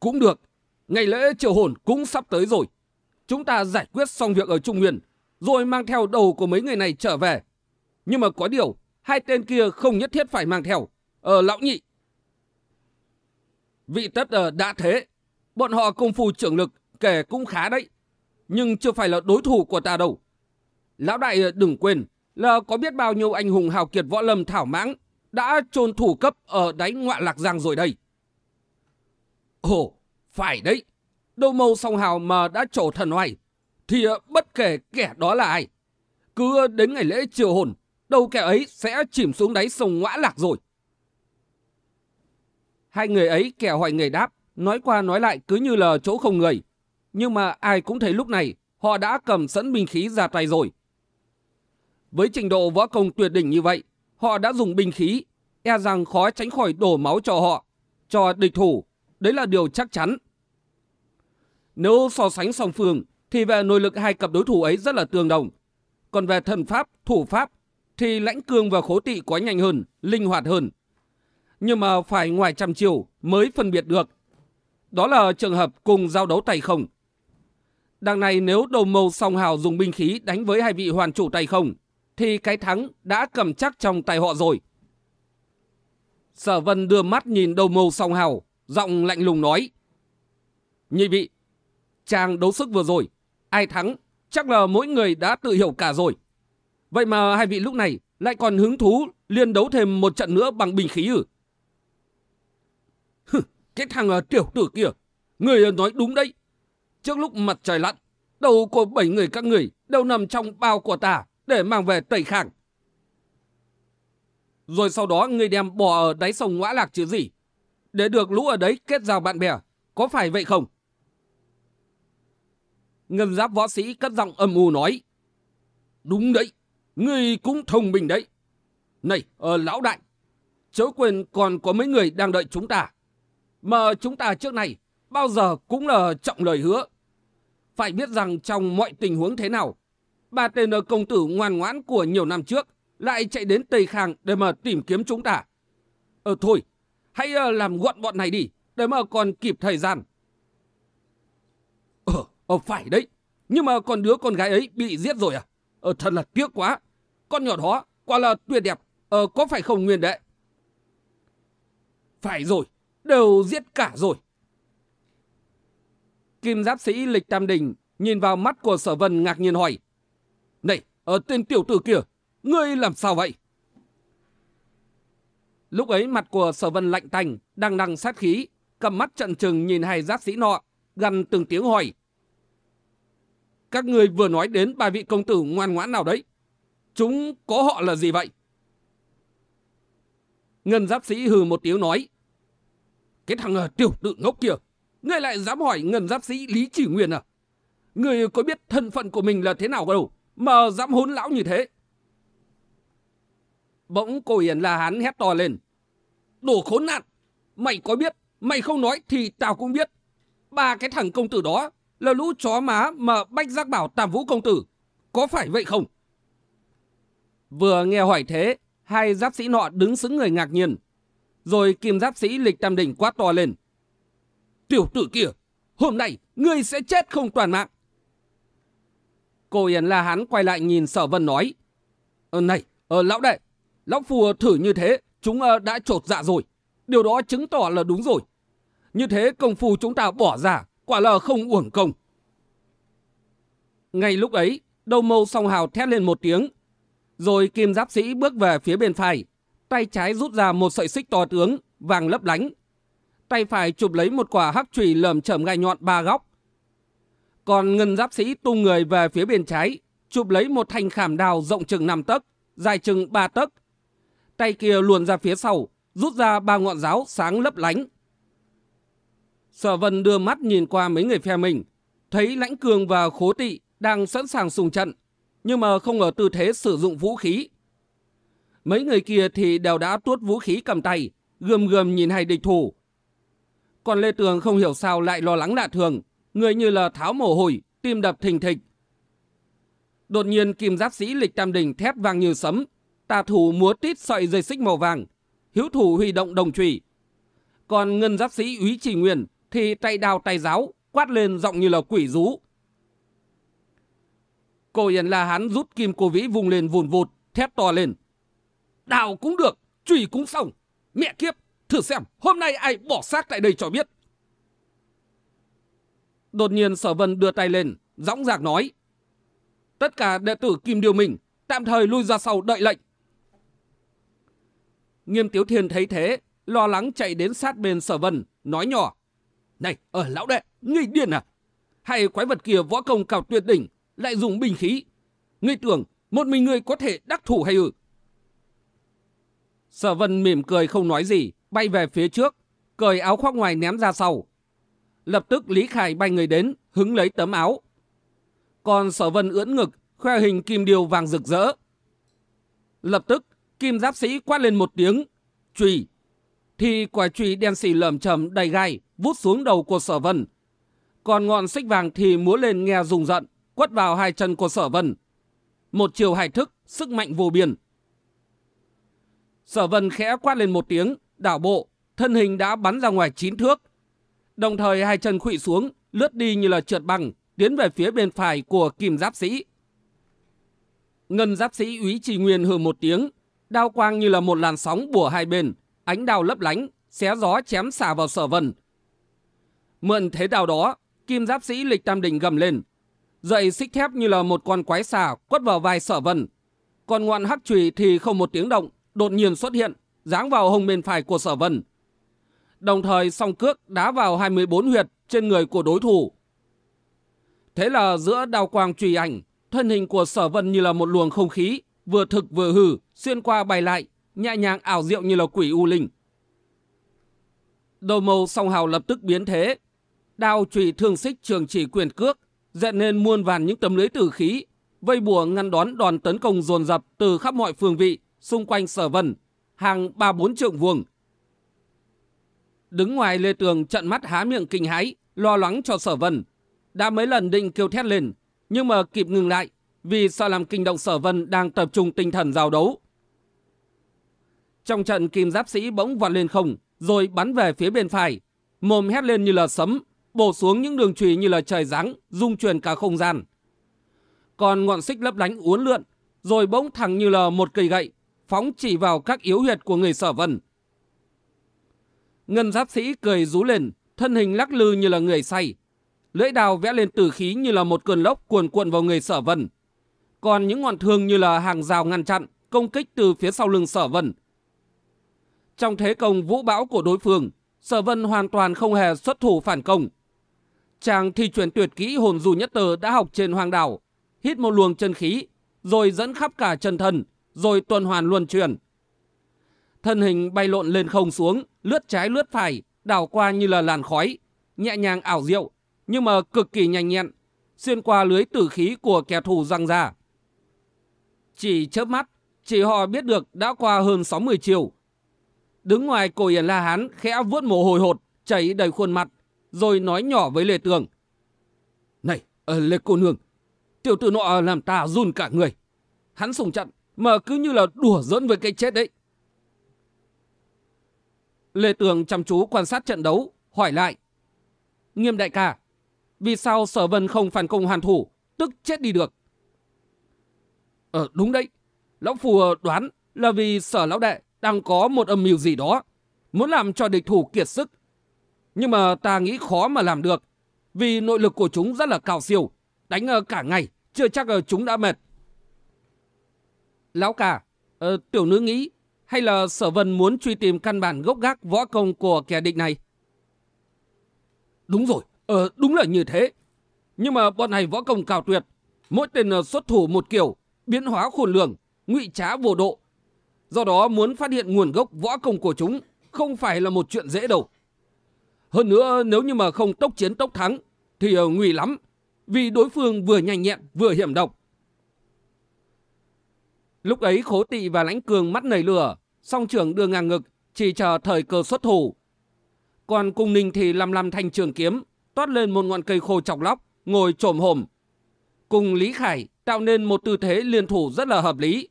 Cũng được, ngày lễ triệu hồn cũng sắp tới rồi. Chúng ta giải quyết xong việc ở Trung Nguyên, rồi mang theo đầu của mấy người này trở về. Nhưng mà có điều, hai tên kia không nhất thiết phải mang theo. Ờ, lão nhị. Vị tất ờ, đã thế. Bọn họ công phu trưởng lực, kể cũng khá đấy. Nhưng chưa phải là đối thủ của ta đâu. Lão đại ờ, đừng quên là có biết bao nhiêu anh hùng hào kiệt võ lâm thảo mãng đã trôn thủ cấp ở đáy ngoại lạc giang rồi đây. Ồ, phải đấy. đô mâu song hào mà đã trổ thần hoài, thì ờ, bất kể kẻ đó là ai. Cứ ờ, đến ngày lễ triều hồn, đầu kẻ ấy sẽ chìm xuống đáy sông ngõa lạc rồi. Hai người ấy kẻ hỏi người đáp, nói qua nói lại cứ như là chỗ không người. Nhưng mà ai cũng thấy lúc này họ đã cầm sẵn binh khí ra tay rồi. Với trình độ võ công tuyệt đỉnh như vậy, họ đã dùng binh khí, e rằng khó tránh khỏi đổ máu cho họ, cho địch thủ. Đấy là điều chắc chắn. Nếu so sánh song phương, thì về nội lực hai cặp đối thủ ấy rất là tương đồng. Còn về thần pháp, thủ pháp, thì lãnh cương và khố tị có nhanh hơn, linh hoạt hơn. Nhưng mà phải ngoài trăm chiều mới phân biệt được. Đó là trường hợp cùng giao đấu tay không. Đằng này nếu đầu mâu song hào dùng binh khí đánh với hai vị hoàn chủ tay không, thì cái thắng đã cầm chắc trong tay họ rồi. Sở vân đưa mắt nhìn đầu mâu song hào, giọng lạnh lùng nói. Nhị vị, chàng đấu sức vừa rồi, ai thắng, chắc là mỗi người đã tự hiểu cả rồi. Vậy mà hai vị lúc này lại còn hứng thú liên đấu thêm một trận nữa bằng bình khí ư? Cái thằng à, tiểu tử kia, người nói đúng đấy. Trước lúc mặt trời lặn, đầu của bảy người các người đều nằm trong bao của ta để mang về tẩy khang. Rồi sau đó người đem bỏ ở đáy sông ngõa lạc chứ gì? Để được lũ ở đấy kết giao bạn bè, có phải vậy không? Ngân giáp võ sĩ cất giọng âm u nói. Đúng đấy, ngươi cũng thông minh đấy. Này, ở lão đại, chớ quên còn có mấy người đang đợi chúng ta. Mà chúng ta trước này bao giờ cũng là trọng lời hứa. Phải biết rằng trong mọi tình huống thế nào, ba tên công tử ngoan ngoãn của nhiều năm trước lại chạy đến Tây Khang để mà tìm kiếm chúng ta. Ờ thôi, hãy ờ, làm gọn bọn này đi, để mà còn kịp thời gian. Ờ, ờ phải đấy, nhưng mà con đứa con gái ấy bị giết rồi à? Ờ thật là tiếc quá, con nhỏ đó quả là tuyệt đẹp, ờ có phải không Nguyên đệ? Phải rồi, đều giết cả rồi. Kim giáp sĩ lịch tam đình nhìn vào mắt của sở vân ngạc nhiên hỏi. Này, ở tên tiểu tử kia, ngươi làm sao vậy? Lúc ấy mặt của sở vân lạnh tành, đang đằng sát khí, cầm mắt trận trừng nhìn hai giáp sĩ nọ, gần từng tiếng hỏi. Các người vừa nói đến ba vị công tử ngoan ngoãn nào đấy. Chúng có họ là gì vậy? Ngân giáp sĩ hừ một tiếng nói. Cái thằng à, tiểu tự ngốc kia, ngươi lại dám hỏi ngân giáp sĩ Lý Chỉ Nguyên à? Ngươi có biết thân phận của mình là thế nào đâu, mà dám hốn lão như thế? Bỗng cô Hiền La Hán hét to lên. Đồ khốn nạn! Mày có biết, mày không nói thì tao cũng biết. Ba cái thằng công tử đó là lũ chó má mà bách giác bảo tàm vũ công tử. Có phải vậy không? Vừa nghe hỏi thế, hai giáp sĩ nọ đứng xứng người ngạc nhiên. Rồi kim giáp sĩ lịch tam đỉnh quát to lên. Tiểu tử kia, hôm nay ngươi sẽ chết không toàn mạng. Cô Yến La Hán quay lại nhìn sở vân nói. Ờ này, ờ, lão đệ, lão phù thử như thế, chúng ờ, đã trột dạ rồi. Điều đó chứng tỏ là đúng rồi. Như thế công phu chúng ta bỏ ra, quả là không uổng công. Ngay lúc ấy, đầu mâu song hào thét lên một tiếng. Rồi kim giáp sĩ bước về phía bên phải, tay trái rút ra một sợi xích to tướng, vàng lấp lánh. Tay phải chụp lấy một quả hắc chùy lởm chởm gai nhọn ba góc. Còn ngân giáp sĩ tung người về phía bên trái, chụp lấy một thanh khảm đào rộng chừng 5 tấc, dài chừng 3 tấc. Tay kia luồn ra phía sau, rút ra ba ngọn giáo sáng lấp lánh. Sở vân đưa mắt nhìn qua mấy người phe mình, thấy lãnh cường và khố tị đang sẵn sàng sùng trận, nhưng mà không ở tư thế sử dụng vũ khí. Mấy người kia thì đều đã tuốt vũ khí cầm tay, gườm gườm nhìn hai địch thủ. Còn Lê Tường không hiểu sao lại lo lắng lạ thường, người như là tháo mồ hôi, tim đập thình thịch. Đột nhiên kim giáp sĩ lịch tam đình thép vang như sấm, tà thủ múa tít sợi dây xích màu vàng, hiếu thủ huy động đồng trùy. Còn ngân giáp sĩ úy trì nguyên thì tay đào tay giáo, quát lên giọng như là quỷ rú. Cô Yên La Hán rút kim cô vĩ vùng lên vùn vụt, thét to lên. Đào cũng được, trùy cũng xong. Mẹ kiếp, thử xem hôm nay ai bỏ xác tại đây cho biết. Đột nhiên sở vân đưa tay lên, dõng dạc nói. Tất cả đệ tử Kim Điều Mình tạm thời lui ra sau đợi lệnh. Nghiêm Tiếu Thiên thấy thế, lo lắng chạy đến sát bên sở vân, nói nhỏ. Này, ở lão đệ, ngươi điên à? Hay quái vật kia võ công cao tuyệt đỉnh, lại dùng binh khí. Ngươi tưởng một mình ngươi có thể đắc thủ hay ư? Sở vân mỉm cười không nói gì, bay về phía trước, cởi áo khoác ngoài ném ra sau. Lập tức Lý Khải bay người đến, hứng lấy tấm áo. Còn sở vân ưỡn ngực, khoe hình kim điều vàng rực rỡ. Lập tức, kim giáp sĩ quát lên một tiếng, trùy. Thì quả trùy đen xì lởm chầm đầy gai, vút xuống đầu của sở vân. Còn ngọn xích vàng thì múa lên nghe rùng giận, quất vào hai chân của sở vân. Một chiều hải thức, sức mạnh vô biên. Sở vân khẽ quát lên một tiếng, đảo bộ, thân hình đã bắn ra ngoài chín thước. Đồng thời hai chân khụy xuống, lướt đi như là trượt băng, tiến về phía bên phải của kim giáp sĩ. Ngân giáp sĩ úy trì nguyên hừ một tiếng, đao quang như là một làn sóng bùa hai bên, ánh đao lấp lánh, xé gió chém xả vào sở vân. Mượn thế đao đó, kim giáp sĩ lịch tam đỉnh gầm lên, dậy xích thép như là một con quái xà quất vào vai sở vân. Còn ngoạn hắc trùy thì không một tiếng động, đột nhiên xuất hiện, giáng vào hông bên phải của sở vân. Đồng thời song cước đá vào 24 huyệt trên người của đối thủ. Thế là giữa đào quang Trùy ảnh, thân hình của sở vân như là một luồng không khí, vừa thực vừa hử, xuyên qua bay lại, nhẹ nhàng ảo diệu như là quỷ u linh. Đầu mâu song hào lập tức biến thế, đao trùy thương xích trường chỉ quyền cước, dẹn nên muôn vàn những tấm lưới tử khí, vây bùa ngăn đón đòn tấn công dồn dập từ khắp mọi phương vị, xung quanh sở vân, hàng ba bốn trượng vuông. Đứng ngoài lê tường trận mắt há miệng kinh hãi, lo lắng cho sở vân. Đã mấy lần định kêu thét lên, nhưng mà kịp ngừng lại, vì sợ làm kinh động sở vân đang tập trung tinh thần giao đấu. Trong trận kim giáp sĩ bỗng vọt lên không, rồi bắn về phía bên phải, mồm hét lên như là sấm, bổ xuống những đường chùy như là trời giáng, dung truyền cả không gian. Còn ngọn xích lấp lánh uốn lượn, rồi bỗng thẳng như là một cây gậy, phóng chỉ vào các yếu huyệt của người sở vân. Ngân giáp sĩ cười rú lên, thân hình lắc lư như là người say. Lưỡi đào vẽ lên tử khí như là một cơn lốc cuồn cuộn vào người sở vân. Còn những ngọn thương như là hàng rào ngăn chặn, công kích từ phía sau lưng sở vân. Trong thế công vũ bão của đối phương, sở vân hoàn toàn không hề xuất thủ phản công. Chàng thi chuyển tuyệt kỹ hồn dù nhất tờ đã học trên hoàng đảo, hít một luồng chân khí, rồi dẫn khắp cả chân thân, rồi tuần hoàn luân chuyển. Thân hình bay lộn lên không xuống, lướt trái lướt phải, đảo qua như là làn khói, nhẹ nhàng ảo diệu, nhưng mà cực kỳ nhanh nhẹn, xuyên qua lưới tử khí của kẻ thù răng ra. Chỉ chớp mắt, chỉ họ biết được đã qua hơn 60 chiều. Đứng ngoài cổ Yển La Hán khẽ vuốt mồ hôi hột, chảy đầy khuôn mặt, rồi nói nhỏ với Lê Tường. Này, ờ, Lê Cô Nương, tiểu tử nọ làm ta run cả người. Hắn sùng chặn, mà cứ như là đùa dẫn với cái chết đấy. Lê Tường chăm chú quan sát trận đấu, hỏi lại. Nghiêm đại ca, vì sao sở vân không phản công hoàn thủ, tức chết đi được? Ờ đúng đấy, lão phù đoán là vì sở lão đệ đang có một âm mưu gì đó, muốn làm cho địch thủ kiệt sức. Nhưng mà ta nghĩ khó mà làm được, vì nội lực của chúng rất là cao siêu, đánh ờ, cả ngày, chưa chắc ờ, chúng đã mệt. Lão cả, uh, ờ, tiểu nữ nghĩ hay là sở vân muốn truy tìm căn bản gốc gác võ công của kẻ địch này? Đúng rồi, ờ, đúng là như thế. Nhưng mà bọn này võ công cao tuyệt, mỗi tên ờ, xuất thủ một kiểu, biến hóa khôn lường, ngụy trá vô độ. Do đó muốn phát hiện nguồn gốc võ công của chúng không phải là một chuyện dễ đâu. Hơn nữa ờ, nếu như mà không tốc chiến tốc thắng thì uh, nguy lắm, vì đối phương vừa nhanh nhẹn vừa hiểm độc. Lúc ấy khố tị và lãnh cường mắt nảy lửa, song trưởng đưa ngang ngực, chỉ chờ thời cơ xuất thủ. Còn cung ninh thì lăm lăm thanh trường kiếm, toát lên một ngọn cây khô chọc lóc, ngồi trồm hổm. Cùng Lý Khải tạo nên một tư thế liên thủ rất là hợp lý.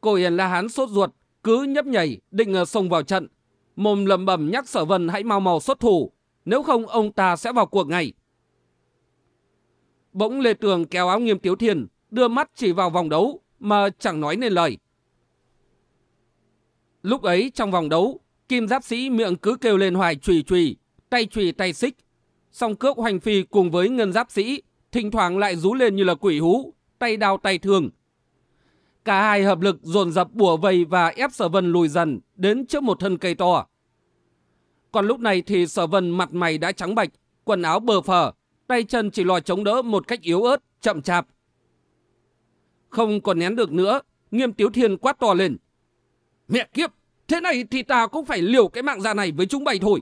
Cổ Hiền La Hán sốt ruột, cứ nhấp nhảy, định ờ, xông vào trận. Mồm lầm bầm nhắc sở vân hãy mau mau xuất thủ, nếu không ông ta sẽ vào cuộc ngay. Bỗng Lê Tường kéo áo nghiêm tiếu thiền đưa mắt chỉ vào vòng đấu mà chẳng nói nên lời. Lúc ấy trong vòng đấu, kim giáp sĩ miệng cứ kêu lên hoài chùy chùy, tay chùy tay xích. Song cước hoành phi cùng với ngân giáp sĩ, thỉnh thoảng lại rú lên như là quỷ hú, tay đao tay thường. Cả hai hợp lực dồn dập bùa vây và ép sở vân lùi dần đến trước một thân cây to. Còn lúc này thì sở vân mặt mày đã trắng bạch, quần áo bờ phở, tay chân chỉ lò chống đỡ một cách yếu ớt, chậm chạp. Không còn nén được nữa, nghiêm tiếu thiên quát to lên. Mẹ kiếp, thế này thì ta cũng phải liều cái mạng già này với chúng bày thôi.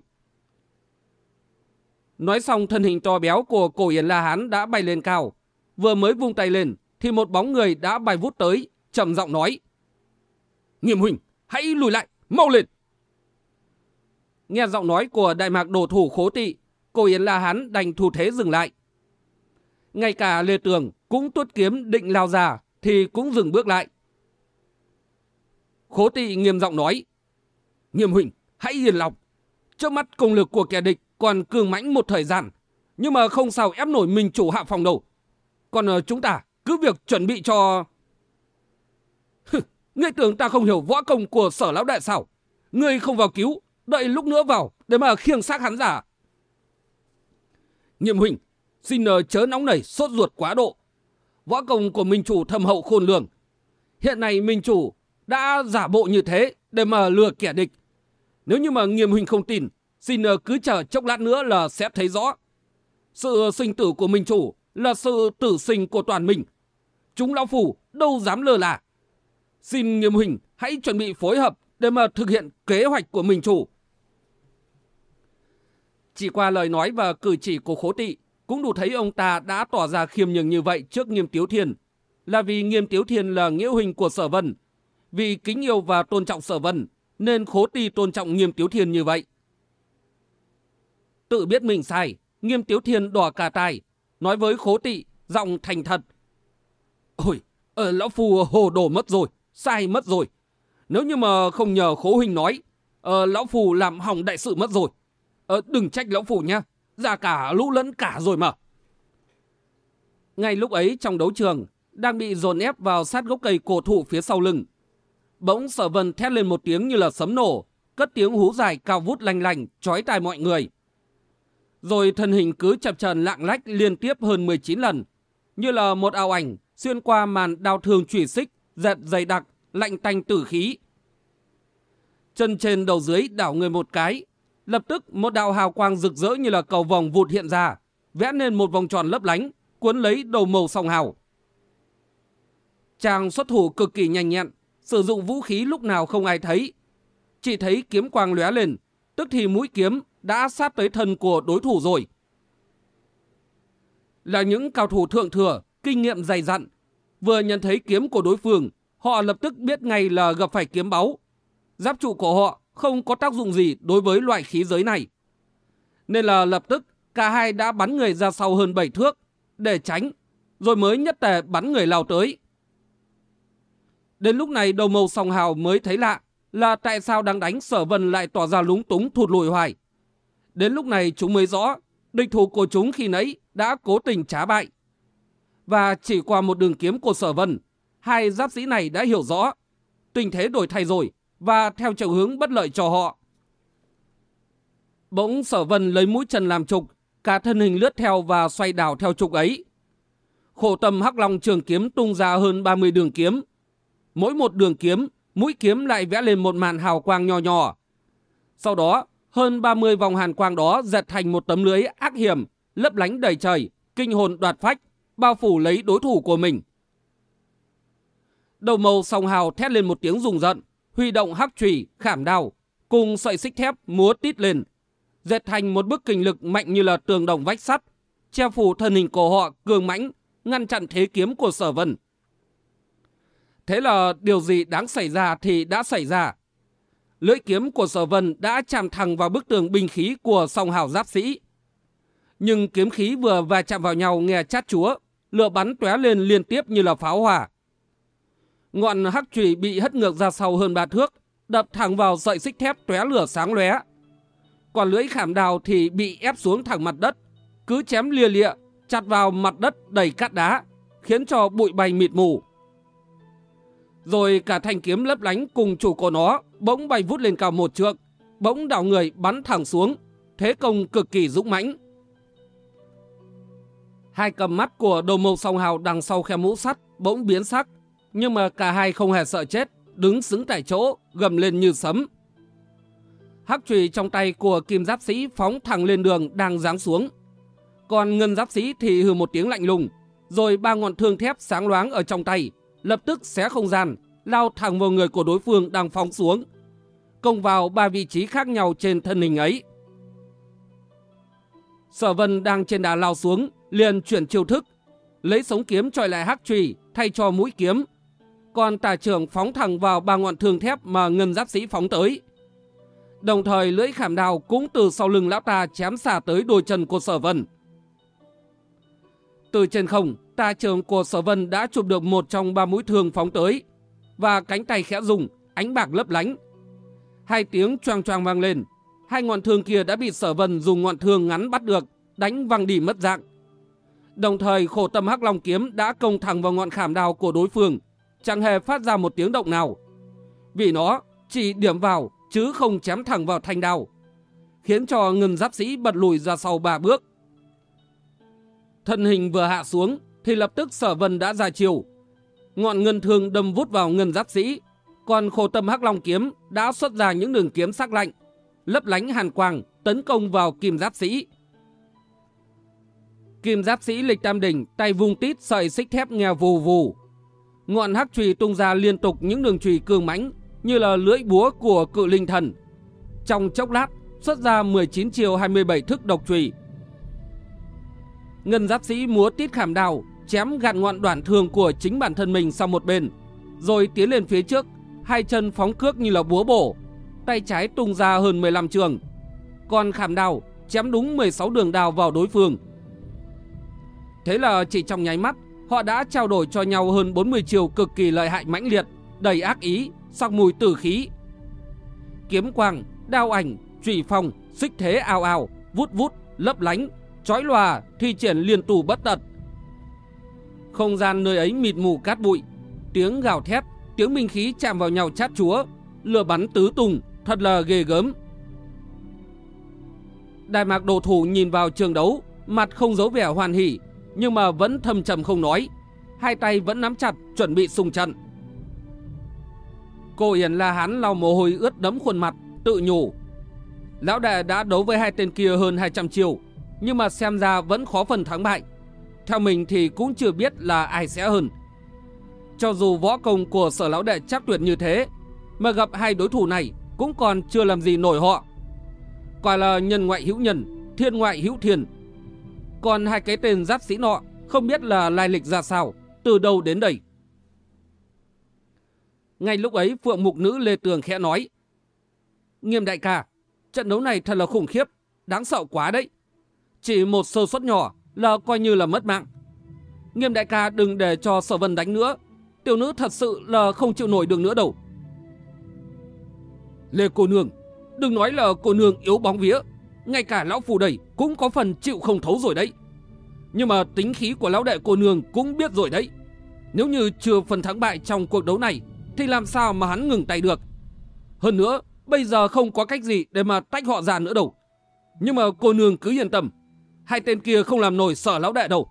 Nói xong thân hình to béo của cổ Yến La Hán đã bay lên cao. Vừa mới vung tay lên thì một bóng người đã bay vút tới, trầm giọng nói. Nghiêm huynh, hãy lùi lại, mau lên. Nghe giọng nói của đại mạc đồ thủ khố tị, cổ Yến La Hán đành thủ thế dừng lại. Ngay cả Lê Tường cũng tuốt kiếm định lao ra thì cũng dừng bước lại. Khố tị nghiêm giọng nói. Nghiêm huynh, hãy yên lòng. Trước mắt công lực của kẻ địch còn cường mãnh một thời gian. Nhưng mà không sao ép nổi mình chủ hạ phòng đâu. Còn ờ, chúng ta cứ việc chuẩn bị cho... (laughs) Ngươi tưởng ta không hiểu võ công của sở lão đại sao? Ngươi không vào cứu, đợi lúc nữa vào để mà khiêng xác hắn giả. Nhiệm huynh, xin ờ, chớ nóng nảy sốt ruột quá độ. Võ công của Minh Chủ thâm hậu khôn lường. Hiện nay Minh Chủ đã giả bộ như thế để mà lừa kẻ địch. Nếu như mà nghiêm huynh không tin, xin ờ, cứ chờ chốc lát nữa là sẽ thấy rõ. Sự sinh tử của Minh Chủ là sự tử sinh của toàn mình. Chúng lão phủ đâu dám lơ là. Xin nghiêm huynh hãy chuẩn bị phối hợp để mà thực hiện kế hoạch của Minh Chủ. Chỉ qua lời nói và cử chỉ của khố tị, cũng đủ thấy ông ta đã tỏ ra khiêm nhường như vậy trước nghiêm tiếu thiên. Là vì nghiêm tiếu thiên là nghĩa huynh của sở vân. Vì kính yêu và tôn trọng sở vân, nên khố ti tôn trọng nghiêm tiếu thiên như vậy. Tự biết mình sai, nghiêm tiếu thiên đỏ cả tai, nói với khố tị, giọng thành thật. Ôi, ở ờ, lão phù hồ đồ mất rồi, sai mất rồi. Nếu như mà không nhờ khố huynh nói, ờ, lão phù làm hỏng đại sự mất rồi. Ờ, đừng trách lão phù nha, ra cả lũ lẫn cả rồi mà. Ngay lúc ấy trong đấu trường, đang bị dồn ép vào sát gốc cây cổ thụ phía sau lưng. Bỗng sở vân thét lên một tiếng như là sấm nổ, cất tiếng hú dài cao vút lanh lành, chói tai mọi người. Rồi thân hình cứ chập trần lạng lách liên tiếp hơn 19 lần, như là một ảo ảnh xuyên qua màn đao thương chủy xích, dẹt dày đặc, lạnh tanh tử khí. Chân trên đầu dưới đảo người một cái, lập tức một đạo hào quang rực rỡ như là cầu vòng vụt hiện ra, vẽ nên một vòng tròn lấp lánh, cuốn lấy đầu màu song hào. Chàng xuất thủ cực kỳ nhanh nhẹn, sử dụng vũ khí lúc nào không ai thấy. Chỉ thấy kiếm quang lóe lên, tức thì mũi kiếm đã sát tới thân của đối thủ rồi. Là những cao thủ thượng thừa, kinh nghiệm dày dặn, vừa nhận thấy kiếm của đối phương, họ lập tức biết ngay là gặp phải kiếm báu. Giáp trụ của họ không có tác dụng gì đối với loại khí giới này. Nên là lập tức cả hai đã bắn người ra sau hơn 7 thước để tránh, rồi mới nhất tề bắn người lao tới. Đến lúc này đầu màu song hào mới thấy lạ là tại sao đang đánh sở vân lại tỏ ra lúng túng thụt lùi hoài. Đến lúc này chúng mới rõ địch thủ của chúng khi nãy đã cố tình trá bại. Và chỉ qua một đường kiếm của sở vân, hai giáp sĩ này đã hiểu rõ tình thế đổi thay rồi và theo chiều hướng bất lợi cho họ. Bỗng sở vân lấy mũi chân làm trục, cả thân hình lướt theo và xoay đảo theo trục ấy. Khổ tâm hắc long trường kiếm tung ra hơn 30 đường kiếm. Mỗi một đường kiếm, mũi kiếm lại vẽ lên một màn hào quang nhỏ nhỏ. Sau đó, hơn 30 vòng hàn quang đó dệt thành một tấm lưới ác hiểm, lấp lánh đầy trời, kinh hồn đoạt phách, bao phủ lấy đối thủ của mình. Đầu màu song hào thét lên một tiếng rùng giận, huy động hắc chùy, khảm đao, cùng sợi xích thép múa tít lên, dệt thành một bức kình lực mạnh như là tường đồng vách sắt, che phủ thân hình của họ cường mãnh, ngăn chặn thế kiếm của sở vân. Thế là điều gì đáng xảy ra thì đã xảy ra. Lưỡi kiếm của sở vân đã chạm thẳng vào bức tường binh khí của song hào giáp sĩ. Nhưng kiếm khí vừa va chạm vào nhau nghe chát chúa, lửa bắn tóe lên liên tiếp như là pháo hỏa. Ngọn hắc chùy bị hất ngược ra sau hơn ba thước, đập thẳng vào sợi xích thép tóe lửa sáng lóe. Còn lưỡi khảm đào thì bị ép xuống thẳng mặt đất, cứ chém lia lịa, chặt vào mặt đất đầy cát đá, khiến cho bụi bay mịt mù. Rồi cả thanh kiếm lấp lánh cùng chủ của nó bỗng bay vút lên cao một trượng, bỗng đảo người bắn thẳng xuống, thế công cực kỳ dũng mãnh. Hai cầm mắt của đồ mâu song hào đằng sau khe mũ sắt bỗng biến sắc, nhưng mà cả hai không hề sợ chết, đứng xứng tại chỗ, gầm lên như sấm. Hắc trùy trong tay của kim giáp sĩ phóng thẳng lên đường đang giáng xuống. Còn ngân giáp sĩ thì hừ một tiếng lạnh lùng, rồi ba ngọn thương thép sáng loáng ở trong tay, lập tức xé không gian, lao thẳng vào người của đối phương đang phóng xuống, công vào ba vị trí khác nhau trên thân hình ấy. Sở vân đang trên đà lao xuống, liền chuyển chiêu thức, lấy sống kiếm trọi lại hắc trùy thay cho mũi kiếm. Còn tà trưởng phóng thẳng vào ba ngọn thương thép mà ngân giáp sĩ phóng tới. Đồng thời lưỡi khảm đào cũng từ sau lưng lão ta chém xả tới đôi chân của sở vân. Từ trên không, tà trưởng của sở vân đã chụp được một trong ba mũi thương phóng tới, và cánh tay khẽ rung, ánh bạc lấp lánh. Hai tiếng choang choang vang lên, hai ngọn thương kia đã bị sở vân dùng ngọn thương ngắn bắt được, đánh văng đi mất dạng. Đồng thời khổ tâm hắc long kiếm đã công thẳng vào ngọn khảm đào của đối phương, chẳng hề phát ra một tiếng động nào. Vì nó chỉ điểm vào chứ không chém thẳng vào thanh đao, khiến cho ngân giáp sĩ bật lùi ra sau ba bước. Thân hình vừa hạ xuống thì lập tức sở vân đã ra chiều. Ngọn ngân thương đâm vút vào ngân giáp sĩ, còn khổ tâm hắc long kiếm đã xuất ra những đường kiếm sắc lạnh, lấp lánh hàn quang tấn công vào kim giáp sĩ. Kim giáp sĩ lịch tam đỉnh tay vung tít sợi xích thép nghe vù vù. Ngọn hắc chùy tung ra liên tục những đường chùy cường mãnh như là lưỡi búa của cự linh thần. Trong chốc lát xuất ra 19 chiều 27 thức độc chùy. Ngân giáp sĩ múa tít khảm đào chém gạt ngọn đoạn thương của chính bản thân mình sang một bên, rồi tiến lên phía trước, hai chân phóng cước như là búa bổ, tay trái tung ra hơn 15 trường. Còn khảm đào chém đúng 16 đường đào vào đối phương. Thế là chỉ trong nháy mắt, họ đã trao đổi cho nhau hơn 40 chiều cực kỳ lợi hại mãnh liệt, đầy ác ý, sắc mùi tử khí. Kiếm quang, đao ảnh, trùy phong, xích thế ao ao, vút vút, lấp lánh, chói lòa, thi triển liên tù bất tật. Không gian nơi ấy mịt mù cát bụi, tiếng gào thét, tiếng minh khí chạm vào nhau chát chúa, lửa bắn tứ tung, thật là ghê gớm. Đại mạc đồ thủ nhìn vào trường đấu, mặt không giấu vẻ hoàn hỉ, nhưng mà vẫn thầm trầm không nói, hai tay vẫn nắm chặt chuẩn bị sung trận. Cô Yển La Hán lau mồ hôi ướt đẫm khuôn mặt, tự nhủ. Lão đệ đã đấu với hai tên kia hơn 200 chiều, nhưng mà xem ra vẫn khó phần thắng bại. Theo mình thì cũng chưa biết là ai sẽ hơn. Cho dù võ công của sở lão đệ chắc tuyệt như thế, mà gặp hai đối thủ này cũng còn chưa làm gì nổi họ. Quả là nhân ngoại hữu nhân, thiên ngoại hữu thiên. Còn hai cái tên giáp sĩ nọ không biết là lai lịch ra sao, từ đâu đến đây. Ngay lúc ấy Phượng Mục Nữ Lê Tường khẽ nói. Nghiêm đại ca, trận đấu này thật là khủng khiếp, đáng sợ quá đấy. Chỉ một sơ suất nhỏ là coi như là mất mạng. Nghiêm đại ca đừng để cho sở vân đánh nữa. Tiểu nữ thật sự là không chịu nổi được nữa đâu. Lê cô nương, đừng nói là cô nương yếu bóng vía. Ngay cả lão phù đầy cũng có phần chịu không thấu rồi đấy. Nhưng mà tính khí của lão đại cô nương cũng biết rồi đấy. Nếu như chưa phần thắng bại trong cuộc đấu này thì làm sao mà hắn ngừng tay được. Hơn nữa, bây giờ không có cách gì để mà tách họ ra nữa đâu. Nhưng mà cô nương cứ yên tâm, hai tên kia không làm nổi sở lão đại đâu.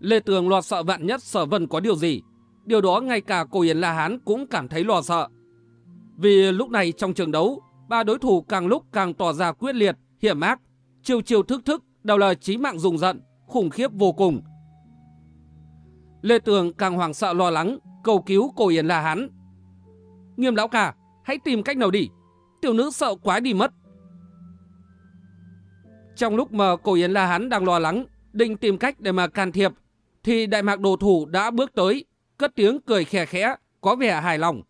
Lê Tường lo sợ vạn nhất sở vân có điều gì. Điều đó ngay cả cô Yến La Hán cũng cảm thấy lo sợ. Vì lúc này trong trường đấu, ba đối thủ càng lúc càng tỏ ra quyết liệt, hiểm ác, chiêu chiêu thức thức đều là chí mạng dùng giận, khủng khiếp vô cùng. Lê Tường càng hoảng sợ lo lắng, cầu cứu Cổ Yến La Hán. Nghiêm lão cả, hãy tìm cách nào đi. Tiểu nữ sợ quá đi mất. Trong lúc mà cổ Yến La Hán đang lo lắng, định tìm cách để mà can thiệp, thì đại mạc đồ thủ đã bước tới, cất tiếng cười khẽ khẽ, có vẻ hài lòng.